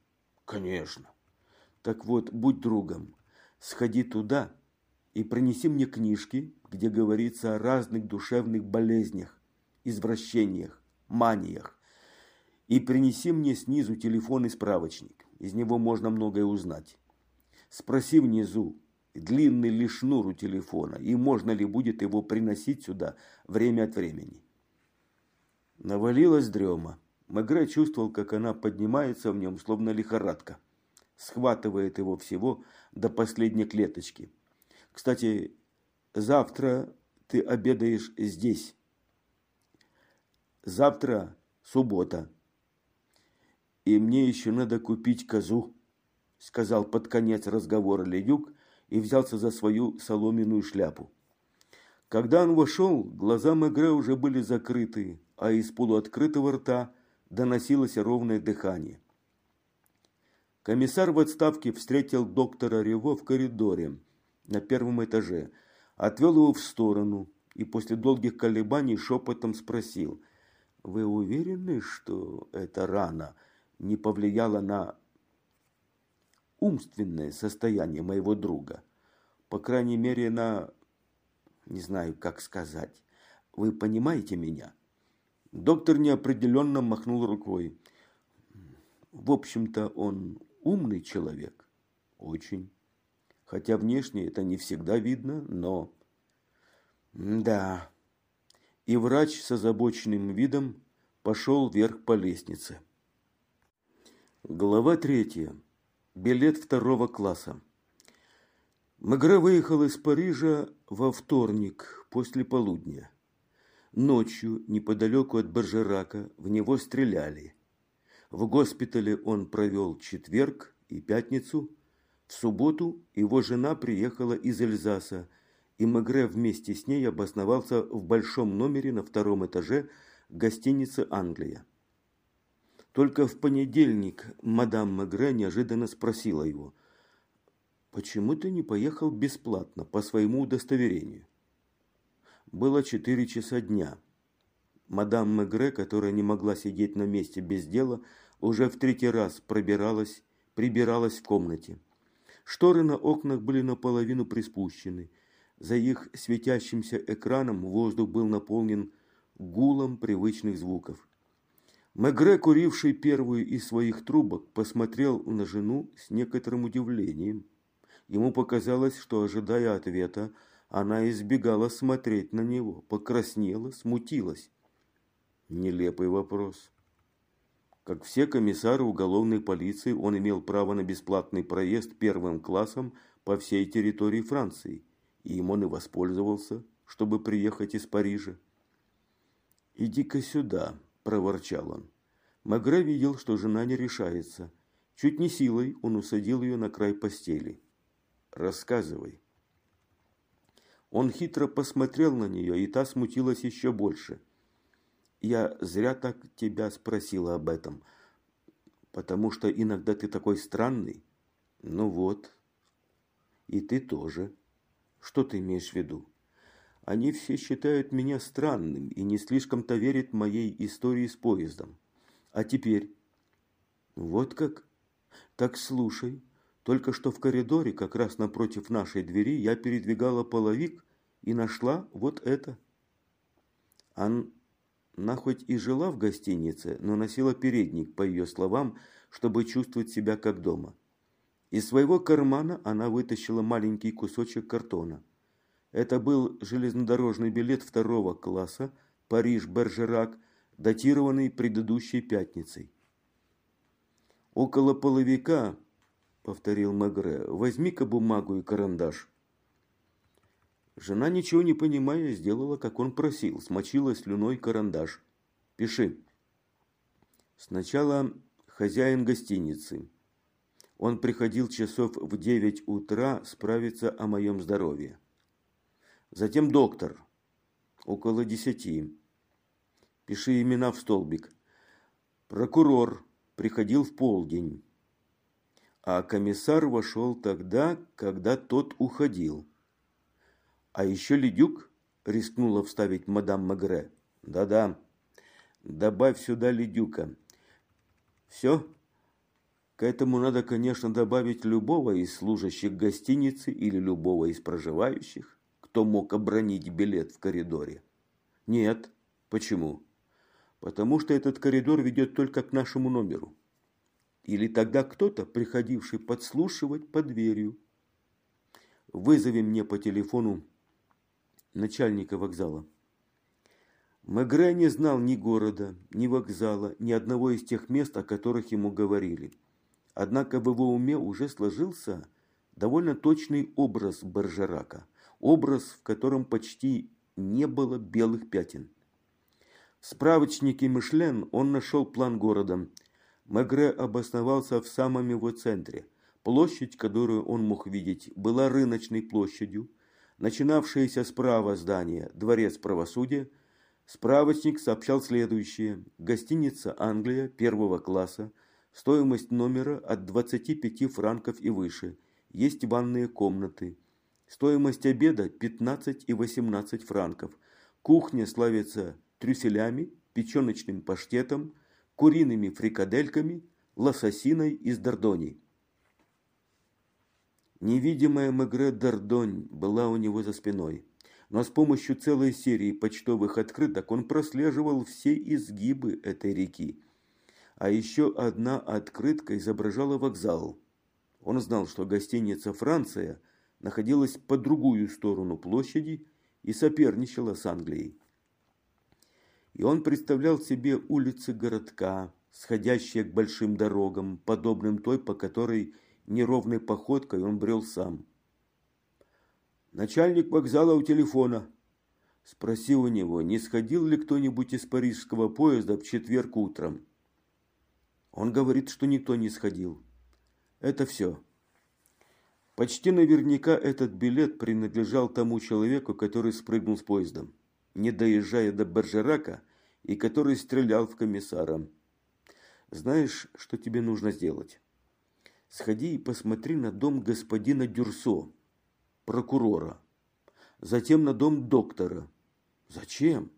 Конечно. Так вот, будь другом, сходи туда и принеси мне книжки, где говорится о разных душевных болезнях, извращениях, маниях. И принеси мне снизу телефон и справочник. Из него можно многое узнать. Спроси внизу, длинный ли шнур у телефона, и можно ли будет его приносить сюда время от времени. Навалилась дрема. Мегре чувствовал, как она поднимается в нем, словно лихорадка схватывает его всего до последней клеточки. Кстати, завтра ты обедаешь здесь. Завтра суббота. «И мне еще надо купить козу», – сказал под конец разговора Ледюк и взялся за свою соломенную шляпу. Когда он вошел, глаза Мегре уже были закрыты, а из полуоткрытого рта доносилось ровное дыхание. Комиссар в отставке встретил доктора Рево в коридоре на первом этаже, отвел его в сторону и после долгих колебаний шепотом спросил, «Вы уверены, что эта рана не повлияла на умственное состояние моего друга? По крайней мере, на... не знаю, как сказать. Вы понимаете меня?» Доктор неопределенно махнул рукой. В общем-то, он Умный человек. Очень. Хотя внешне это не всегда видно, но... Да. И врач с озабоченным видом пошел вверх по лестнице. Глава третья. Билет второго класса. Магре выехал из Парижа во вторник после полудня. Ночью, неподалеку от Баржерака, в него стреляли – в госпитале он провел четверг и пятницу. В субботу его жена приехала из Эльзаса, и Мегре вместе с ней обосновался в большом номере на втором этаже гостиницы «Англия». Только в понедельник мадам Мегре неожиданно спросила его, «Почему ты не поехал бесплатно по своему удостоверению?» Было четыре часа дня. Мадам Мегре, которая не могла сидеть на месте без дела, уже в третий раз пробиралась, прибиралась в комнате. Шторы на окнах были наполовину приспущены. За их светящимся экраном воздух был наполнен гулом привычных звуков. Мегре, куривший первую из своих трубок, посмотрел на жену с некоторым удивлением. Ему показалось, что, ожидая ответа, она избегала смотреть на него, покраснела, смутилась. Нелепый вопрос. Как все комиссары уголовной полиции, он имел право на бесплатный проезд первым классом по всей территории Франции, и им он и воспользовался, чтобы приехать из Парижа. «Иди-ка сюда», – проворчал он. Магре видел, что жена не решается. Чуть не силой он усадил ее на край постели. «Рассказывай». Он хитро посмотрел на нее, и та смутилась еще больше – я зря так тебя спросила об этом, потому что иногда ты такой странный. Ну вот. И ты тоже. Что ты имеешь в виду? Они все считают меня странным и не слишком-то верят моей истории с поездом. А теперь? Вот как? Так слушай. Только что в коридоре, как раз напротив нашей двери, я передвигала половик и нашла вот это. Ан она хоть и жила в гостинице, но носила передник, по ее словам, чтобы чувствовать себя как дома. Из своего кармана она вытащила маленький кусочек картона. Это был железнодорожный билет второго класса Париж-Бержерак, датированный предыдущей пятницей. «Около половика», — повторил Магре, — «возьми-ка бумагу и карандаш». Жена, ничего не понимая, сделала, как он просил, смочила слюной карандаш. «Пиши». Сначала хозяин гостиницы. Он приходил часов в девять утра справиться о моем здоровье. Затем доктор. Около десяти. Пиши имена в столбик. Прокурор приходил в полдень. А комиссар вошел тогда, когда тот уходил. А еще Ледюк рискнула вставить мадам Магре. Да-да, добавь сюда Ледюка. Все? К этому надо, конечно, добавить любого из служащих гостиницы или любого из проживающих, кто мог обронить билет в коридоре. Нет. Почему? Потому что этот коридор ведет только к нашему номеру. Или тогда кто-то, приходивший подслушивать под дверью. Вызови мне по телефону начальника вокзала. Мегре не знал ни города, ни вокзала, ни одного из тех мест, о которых ему говорили. Однако в его уме уже сложился довольно точный образ Баржерака, образ, в котором почти не было белых пятен. В справочнике Мишлен он нашел план города. Мегре обосновался в самом его центре. Площадь, которую он мог видеть, была рыночной площадью. Начинавшееся справа здание «Дворец правосудия» Справочник сообщал следующее. Гостиница «Англия» первого класса. Стоимость номера от 25 франков и выше. Есть ванные комнаты. Стоимость обеда 15 и 18 франков. Кухня славится трюфелями, печеночным паштетом, куриными фрикадельками, лососиной из Дордоней. Невидимая Мегре Дордонь была у него за спиной, но с помощью целой серии почтовых открыток он прослеживал все изгибы этой реки. А еще одна открытка изображала вокзал. Он знал, что гостиница «Франция» находилась по другую сторону площади и соперничала с Англией. И он представлял себе улицы городка, сходящие к большим дорогам, подобным той, по которой неровной походкой он брел сам. «Начальник вокзала у телефона», – спросил у него, не сходил ли кто-нибудь из парижского поезда в четверг утром. Он говорит, что никто не сходил. Это все. Почти наверняка этот билет принадлежал тому человеку, который спрыгнул с поездом, не доезжая до Бержерака, и который стрелял в комиссара. Знаешь, что тебе нужно сделать? Сходи и посмотри на дом господина Дюрсо, прокурора. Затем на дом доктора. Зачем?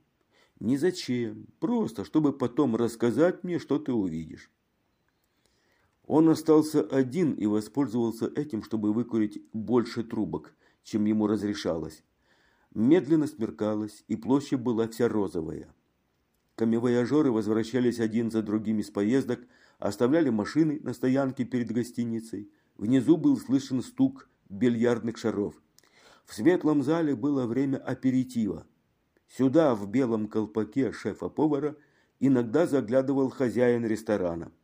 Не зачем, просто чтобы потом рассказать мне, что ты увидишь. Он остался один и воспользовался этим, чтобы выкурить больше трубок, чем ему разрешалось. Медленно смеркалось, и площадь была вся розовая. Камевояжеры возвращались один за другим из поездок, оставляли машины на стоянке перед гостиницей. Внизу был слышен стук бильярдных шаров. В светлом зале было время аперитива. Сюда, в белом колпаке шефа-повара, иногда заглядывал хозяин ресторана –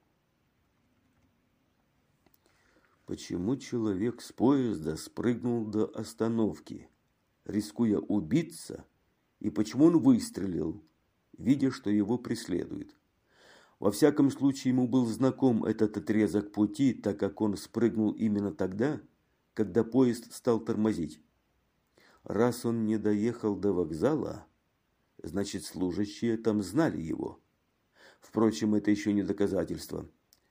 почему человек с поезда спрыгнул до остановки, рискуя убиться, и почему он выстрелил, видя, что его преследуют. Во всяком случае, ему был знаком этот отрезок пути, так как он спрыгнул именно тогда, когда поезд стал тормозить. Раз он не доехал до вокзала, значит, служащие там знали его. Впрочем, это еще не доказательство,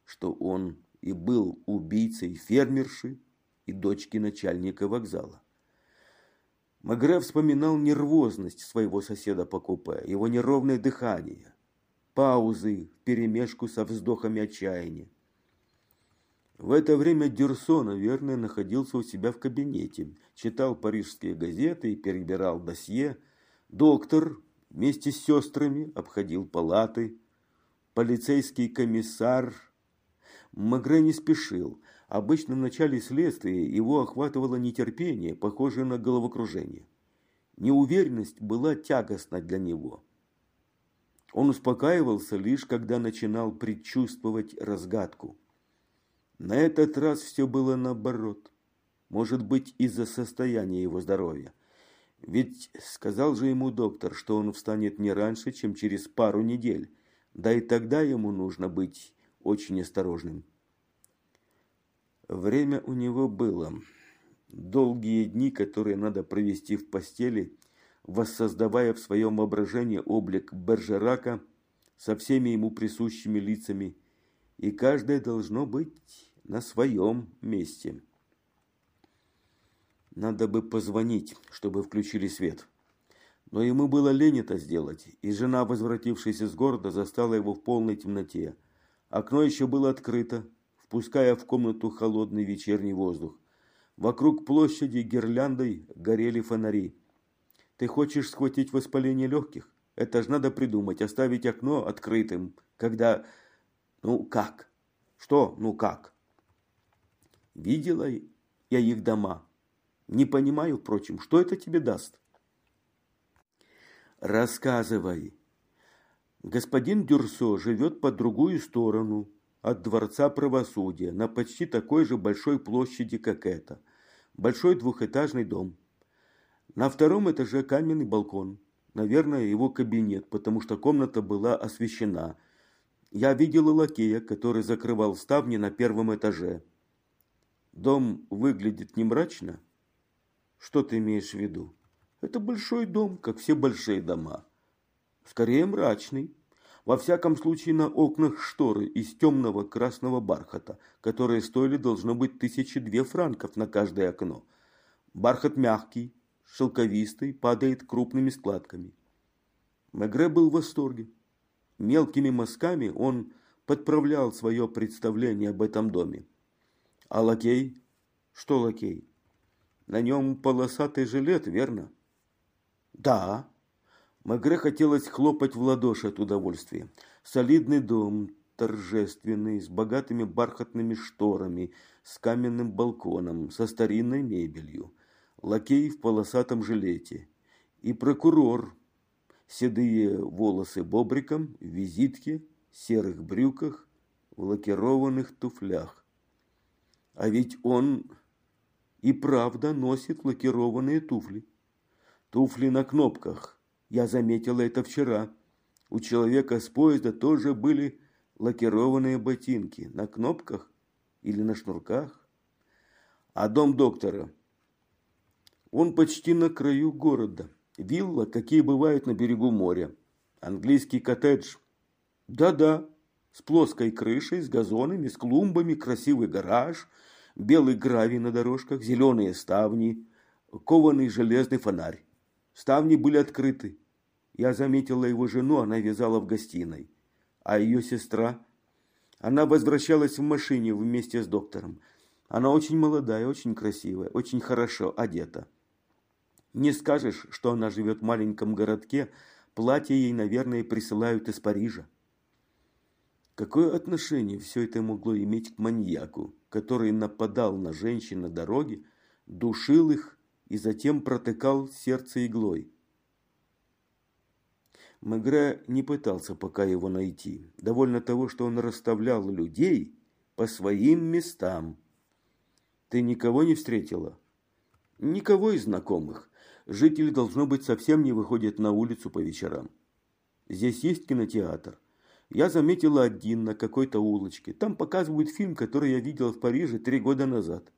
что он и был убийцей фермерши и дочки начальника вокзала. Магре вспоминал нервозность своего соседа по купе, его неровное дыхание, паузы вперемешку со вздохами отчаяния. В это время Дюрсо, наверное, находился у себя в кабинете, читал парижские газеты и перебирал досье. Доктор вместе с сестрами обходил палаты. Полицейский комиссар Магре не спешил. Обычно в начале следствия его охватывало нетерпение, похожее на головокружение. Неуверенность была тягостна для него. Он успокаивался лишь, когда начинал предчувствовать разгадку. На этот раз все было наоборот. Может быть, из-за состояния его здоровья. Ведь сказал же ему доктор, что он встанет не раньше, чем через пару недель. Да и тогда ему нужно быть очень осторожным. Время у него было. Долгие дни, которые надо провести в постели, воссоздавая в своем воображении облик Бержерака со всеми ему присущими лицами, и каждое должно быть на своем месте. Надо бы позвонить, чтобы включили свет. Но ему было лень это сделать, и жена, возвратившаяся с города, застала его в полной темноте – Окно еще было открыто, впуская в комнату холодный вечерний воздух. Вокруг площади гирляндой горели фонари. Ты хочешь схватить воспаление легких? Это ж надо придумать, оставить окно открытым, когда... Ну, как? Что, ну как? Видела я их дома. Не понимаю, впрочем, что это тебе даст? Рассказывай, Господин Дюрсо живет по другую сторону от Дворца правосудия, на почти такой же большой площади, как это. Большой двухэтажный дом. На втором этаже каменный балкон. Наверное, его кабинет, потому что комната была освещена. Я видела лакея, который закрывал ставни на первом этаже. Дом выглядит не мрачно? Что ты имеешь в виду? Это большой дом, как все большие дома. Скорее мрачный. Во всяком случае, на окнах шторы из темного красного бархата, которые стоили, должно быть, тысячи две франков на каждое окно. Бархат мягкий, шелковистый, падает крупными складками. Мегре был в восторге. Мелкими мазками он подправлял свое представление об этом доме. А лакей? Что лакей? На нем полосатый жилет, верно? Да. Магре хотелось хлопать в ладоши от удовольствия. Солидный дом, торжественный, с богатыми бархатными шторами, с каменным балконом, со старинной мебелью. Лакей в полосатом жилете. И прокурор, седые волосы бобриком, в визитке, серых брюках, в лакированных туфлях. А ведь он и правда носит лакированные туфли. Туфли на кнопках, я заметила это вчера. У человека с поезда тоже были лакированные ботинки на кнопках или на шнурках. А дом доктора? Он почти на краю города. Вилла, какие бывают на берегу моря. Английский коттедж. Да-да, с плоской крышей, с газонами, с клумбами, красивый гараж, белый гравий на дорожках, зеленые ставни, кованый железный фонарь. Ставни были открыты. Я заметила его жену, она вязала в гостиной. А ее сестра? Она возвращалась в машине вместе с доктором. Она очень молодая, очень красивая, очень хорошо одета. Не скажешь, что она живет в маленьком городке, платье ей, наверное, присылают из Парижа. Какое отношение все это могло иметь к маньяку, который нападал на женщин на дороге, душил их и затем протыкал сердце иглой. Мегре не пытался пока его найти. Довольно того, что он расставлял людей по своим местам. Ты никого не встретила? Никого из знакомых. Жители, должно быть, совсем не выходят на улицу по вечерам. Здесь есть кинотеатр. Я заметила один на какой-то улочке. Там показывают фильм, который я видела в Париже три года назад.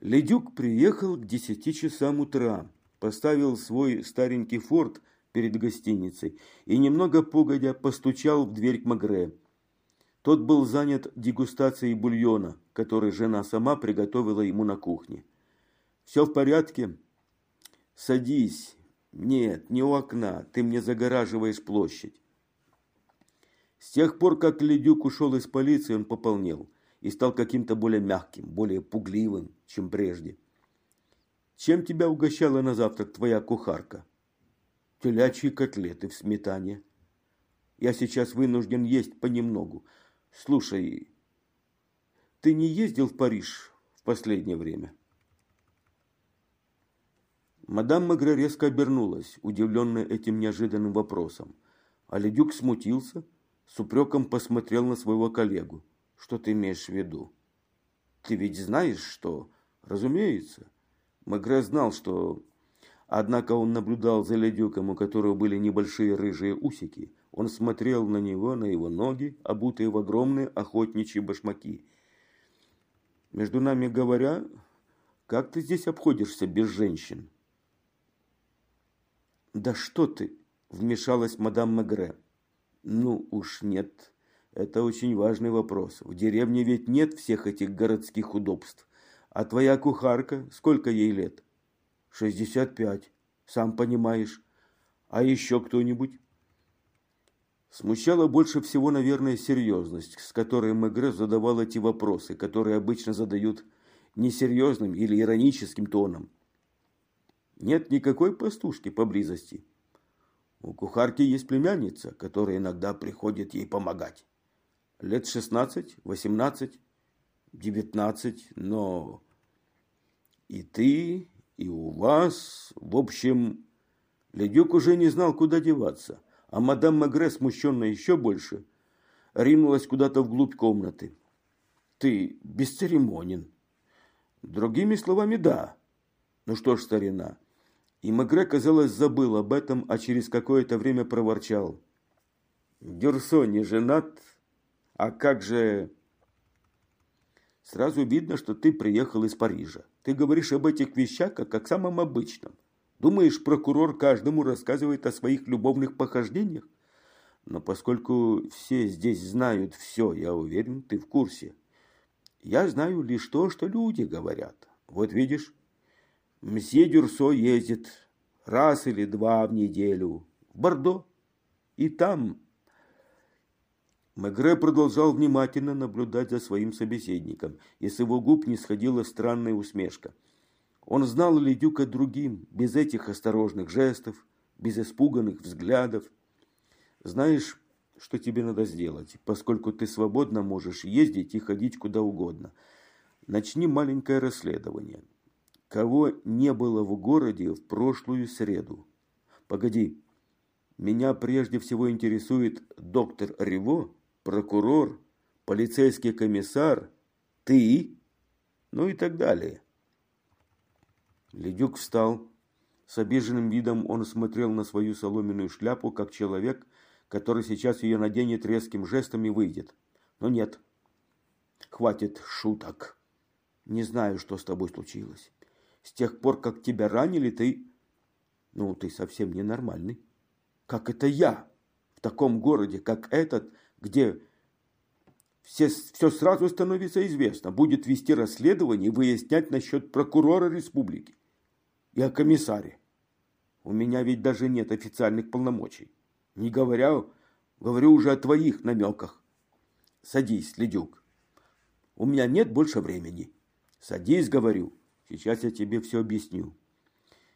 Ледюк приехал к десяти часам утра, поставил свой старенький форт перед гостиницей и немного погодя постучал в дверь к Магре. Тот был занят дегустацией бульона, который жена сама приготовила ему на кухне. «Все в порядке?» «Садись». «Нет, не у окна, ты мне загораживаешь площадь». С тех пор, как Ледюк ушел из полиции, он пополнел и стал каким-то более мягким, более пугливым, чем прежде. Чем тебя угощала на завтрак твоя кухарка? Телячьи котлеты в сметане. Я сейчас вынужден есть понемногу. Слушай, ты не ездил в Париж в последнее время? Мадам Магре резко обернулась, удивленная этим неожиданным вопросом. А Ледюк смутился, с упреком посмотрел на своего коллегу. Что ты имеешь в виду? Ты ведь знаешь, что... Разумеется. Магре знал, что... Однако он наблюдал за ледюком, у которого были небольшие рыжие усики. Он смотрел на него, на его ноги, обутые в огромные охотничьи башмаки. Между нами говоря, как ты здесь обходишься без женщин? Да что ты, вмешалась мадам Мегре. Ну уж нет, это очень важный вопрос. В деревне ведь нет всех этих городских удобств. А твоя кухарка, сколько ей лет? Шестьдесят пять. Сам понимаешь. А еще кто-нибудь? Смущала больше всего, наверное, серьезность, с которой Мегре задавал эти вопросы, которые обычно задают несерьезным или ироническим тоном. Нет никакой пастушки поблизости. У кухарки есть племянница, которая иногда приходит ей помогать лет 16, 18, 19, но и ты, и у вас, в общем, Ледюк уже не знал, куда деваться, а мадам Магре, смущенная еще больше, ринулась куда-то вглубь комнаты. Ты бесцеремонен. Другими словами, да. Ну что ж, старина. И Магре, казалось, забыл об этом, а через какое-то время проворчал. Дюрсо не женат, а как же... Сразу видно, что ты приехал из Парижа. Ты говоришь об этих вещах, как о самом обычном. Думаешь, прокурор каждому рассказывает о своих любовных похождениях? Но поскольку все здесь знают все, я уверен, ты в курсе. Я знаю лишь то, что люди говорят. Вот видишь, мсье Дюрсо ездит раз или два в неделю в Бордо. И там... Мегре продолжал внимательно наблюдать за своим собеседником, и с его губ не сходила странная усмешка. Он знал Ледюка другим, без этих осторожных жестов, без испуганных взглядов. Знаешь, что тебе надо сделать, поскольку ты свободно можешь ездить и ходить куда угодно. Начни маленькое расследование. Кого не было в городе в прошлую среду? Погоди, меня прежде всего интересует доктор Риво, прокурор, полицейский комиссар, ты, ну и так далее. Ледюк встал. С обиженным видом он смотрел на свою соломенную шляпу, как человек, который сейчас ее наденет резким жестом и выйдет. Но нет. Хватит шуток. Не знаю, что с тобой случилось. С тех пор, как тебя ранили, ты... Ну, ты совсем ненормальный. Как это я? В таком городе, как этот, где все, все сразу становится известно, будет вести расследование и выяснять насчет прокурора республики и о комиссаре. У меня ведь даже нет официальных полномочий. Не говоря, говорю уже о твоих намеках. Садись, Ледюк. У меня нет больше времени. Садись, говорю. Сейчас я тебе все объясню.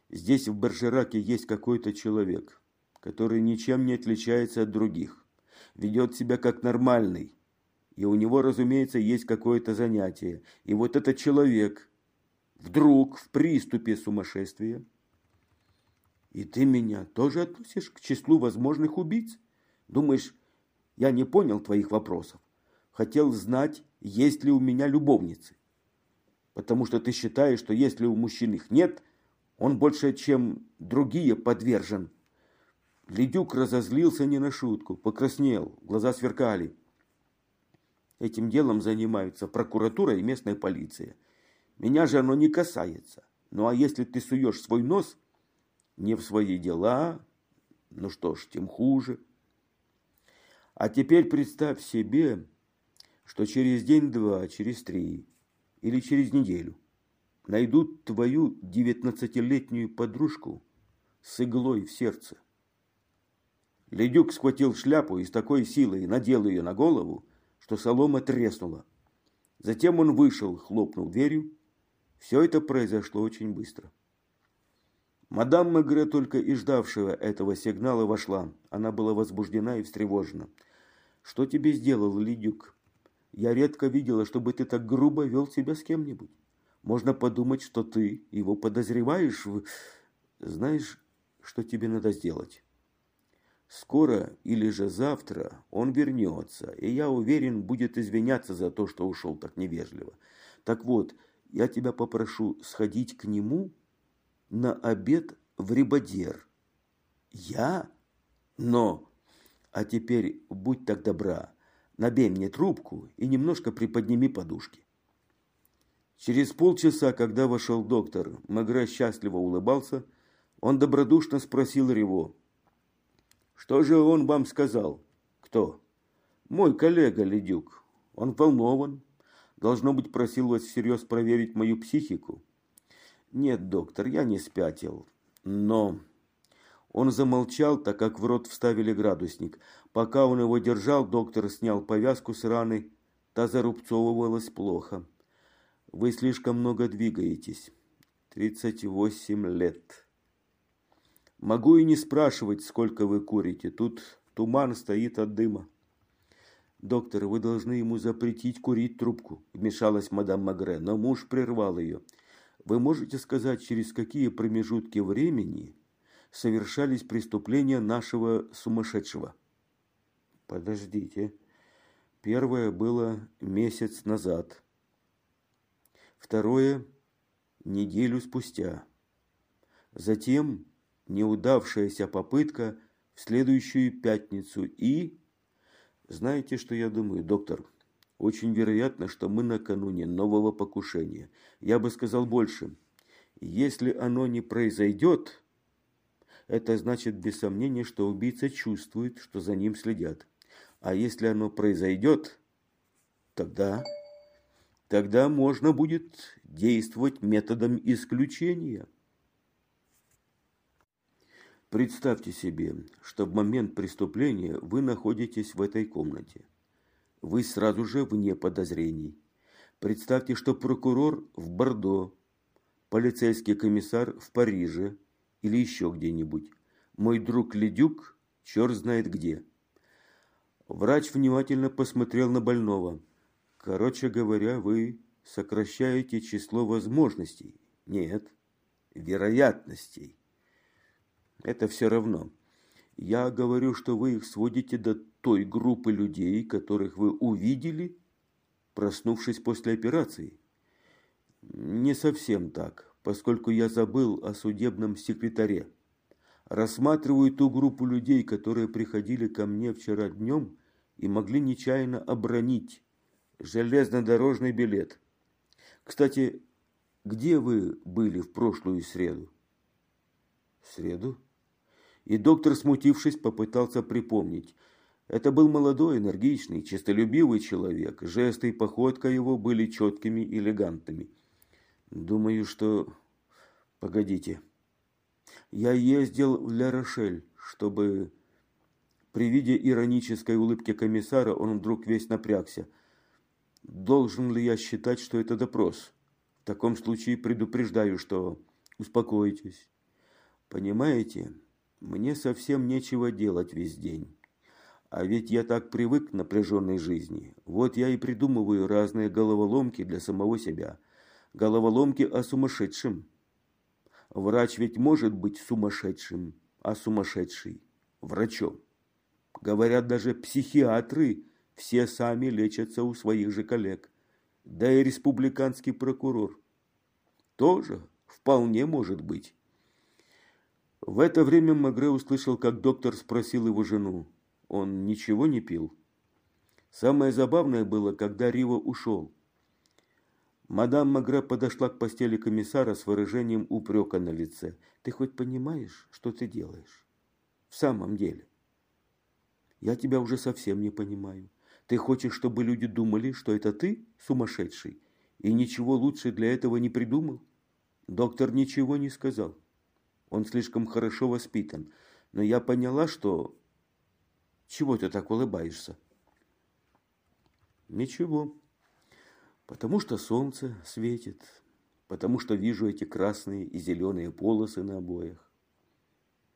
Здесь в Баржераке есть какой-то человек, который ничем не отличается от других. Ведет себя как нормальный. И у него, разумеется, есть какое-то занятие. И вот этот человек вдруг в приступе сумасшествия и ты меня тоже относишь к числу возможных убийц? Думаешь, я не понял твоих вопросов? Хотел знать, есть ли у меня любовницы. Потому что ты считаешь, что если у мужчин их нет, он больше, чем другие, подвержен. Ледюк разозлился не на шутку, покраснел, глаза сверкали. Этим делом занимаются прокуратура и местная полиция. Меня же оно не касается. Ну а если ты суешь свой нос, не в свои дела, ну что ж, тем хуже. А теперь представь себе, что через день-два, через три или через неделю найдут твою девятнадцатилетнюю подружку с иглой в сердце. Ледюк схватил шляпу и с такой силой надел ее на голову, что солома треснула. Затем он вышел, хлопнул дверью. Все это произошло очень быстро. Мадам Мегре, только и ждавшая этого сигнала, вошла. Она была возбуждена и встревожена. «Что тебе сделал Лидюк? Я редко видела, чтобы ты так грубо вел себя с кем-нибудь. Можно подумать, что ты его подозреваешь в... Знаешь, что тебе надо сделать?» Скоро или же завтра он вернется, и я уверен, будет извиняться за то, что ушел так невежливо. Так вот, я тебя попрошу сходить к нему на обед в Рибадер. Я? Но... А теперь будь так добра, набей мне трубку и немножко приподними подушки. Через полчаса, когда вошел доктор, Магре счастливо улыбался, он добродушно спросил Рево. «Что же он вам сказал?» «Кто?» «Мой коллега Ледюк. Он волнован. Должно быть, просил вас всерьез проверить мою психику. Нет, доктор, я не спятил. Но... Он замолчал, так как в рот вставили градусник. Пока он его держал, доктор снял повязку с раны. Та зарубцовывалась плохо. Вы слишком много двигаетесь. Тридцать восемь лет. Могу и не спрашивать, сколько вы курите. Тут туман стоит от дыма. Доктор, вы должны ему запретить курить трубку, вмешалась мадам Магре, но муж прервал ее. Вы можете сказать, через какие промежутки времени совершались преступления нашего сумасшедшего? Подождите. Первое было месяц назад. Второе – неделю спустя. Затем неудавшаяся попытка в следующую пятницу и Знаете, что я думаю, доктор? Очень вероятно, что мы накануне нового покушения. Я бы сказал больше. Если оно не произойдет, это значит без сомнения, что убийца чувствует, что за ним следят. А если оно произойдет, тогда, тогда можно будет действовать методом исключения. Представьте себе, что в момент преступления вы находитесь в этой комнате. Вы сразу же вне подозрений. Представьте, что прокурор в Бордо, полицейский комиссар в Париже или еще где-нибудь. Мой друг Ледюк черт знает где. Врач внимательно посмотрел на больного. Короче говоря, вы сокращаете число возможностей. Нет, вероятностей. Это все равно. Я говорю, что вы их сводите до той группы людей, которых вы увидели, проснувшись после операции. Не совсем так, поскольку я забыл о судебном секретаре. Рассматриваю ту группу людей, которые приходили ко мне вчера днем и могли нечаянно обронить железнодорожный билет. Кстати, где вы были в прошлую среду? В среду? И доктор, смутившись, попытался припомнить. Это был молодой, энергичный, честолюбивый человек. Жесты и походка его были четкими и элегантными. Думаю, что... Погодите. Я ездил в Ля-Рошель, чтобы... При виде иронической улыбки комиссара он вдруг весь напрягся. Должен ли я считать, что это допрос? В таком случае предупреждаю, что... Успокойтесь. Понимаете... Мне совсем нечего делать весь день. А ведь я так привык к напряженной жизни. Вот я и придумываю разные головоломки для самого себя. Головоломки о сумасшедшем. Врач ведь может быть сумасшедшим, а сумасшедший – врачом. Говорят, даже психиатры все сами лечатся у своих же коллег. Да и республиканский прокурор тоже вполне может быть. В это время Магре услышал, как доктор спросил его жену. Он ничего не пил? Самое забавное было, когда Рива ушел. Мадам Магре подошла к постели комиссара с выражением упрека на лице. «Ты хоть понимаешь, что ты делаешь? В самом деле?» «Я тебя уже совсем не понимаю. Ты хочешь, чтобы люди думали, что это ты сумасшедший, и ничего лучше для этого не придумал?» Доктор ничего не сказал. Он слишком хорошо воспитан. Но я поняла, что... Чего ты так улыбаешься? Ничего. Потому что солнце светит. Потому что вижу эти красные и зеленые полосы на обоях.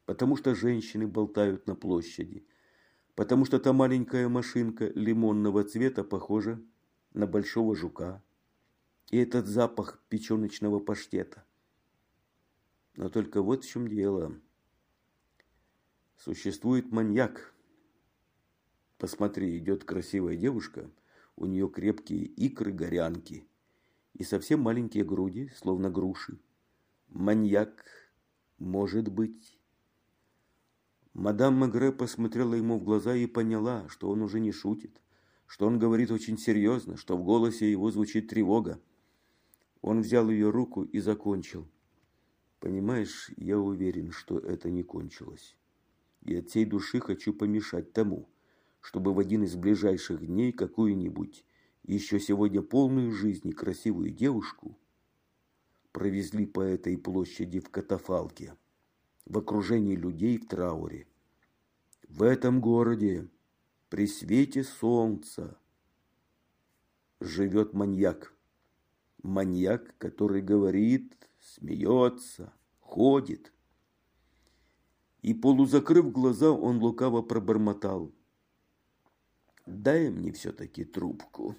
Потому что женщины болтают на площади. Потому что та маленькая машинка лимонного цвета похожа на большого жука. И этот запах печеночного паштета. Но только вот в чем дело. Существует маньяк. Посмотри, идет красивая девушка, у нее крепкие икры горянки и совсем маленькие груди, словно груши. Маньяк может быть. Мадам Магре посмотрела ему в глаза и поняла, что он уже не шутит, что он говорит очень серьезно, что в голосе его звучит тревога. Он взял ее руку и закончил. Понимаешь, я уверен, что это не кончилось. И от всей души хочу помешать тому, чтобы в один из ближайших дней какую-нибудь еще сегодня полную жизни красивую девушку провезли по этой площади в катафалке, в окружении людей в трауре. В этом городе, при свете солнца, живет маньяк. Маньяк, который говорит смеется, ходит. И, полузакрыв глаза, он лукаво пробормотал. «Дай мне все-таки трубку».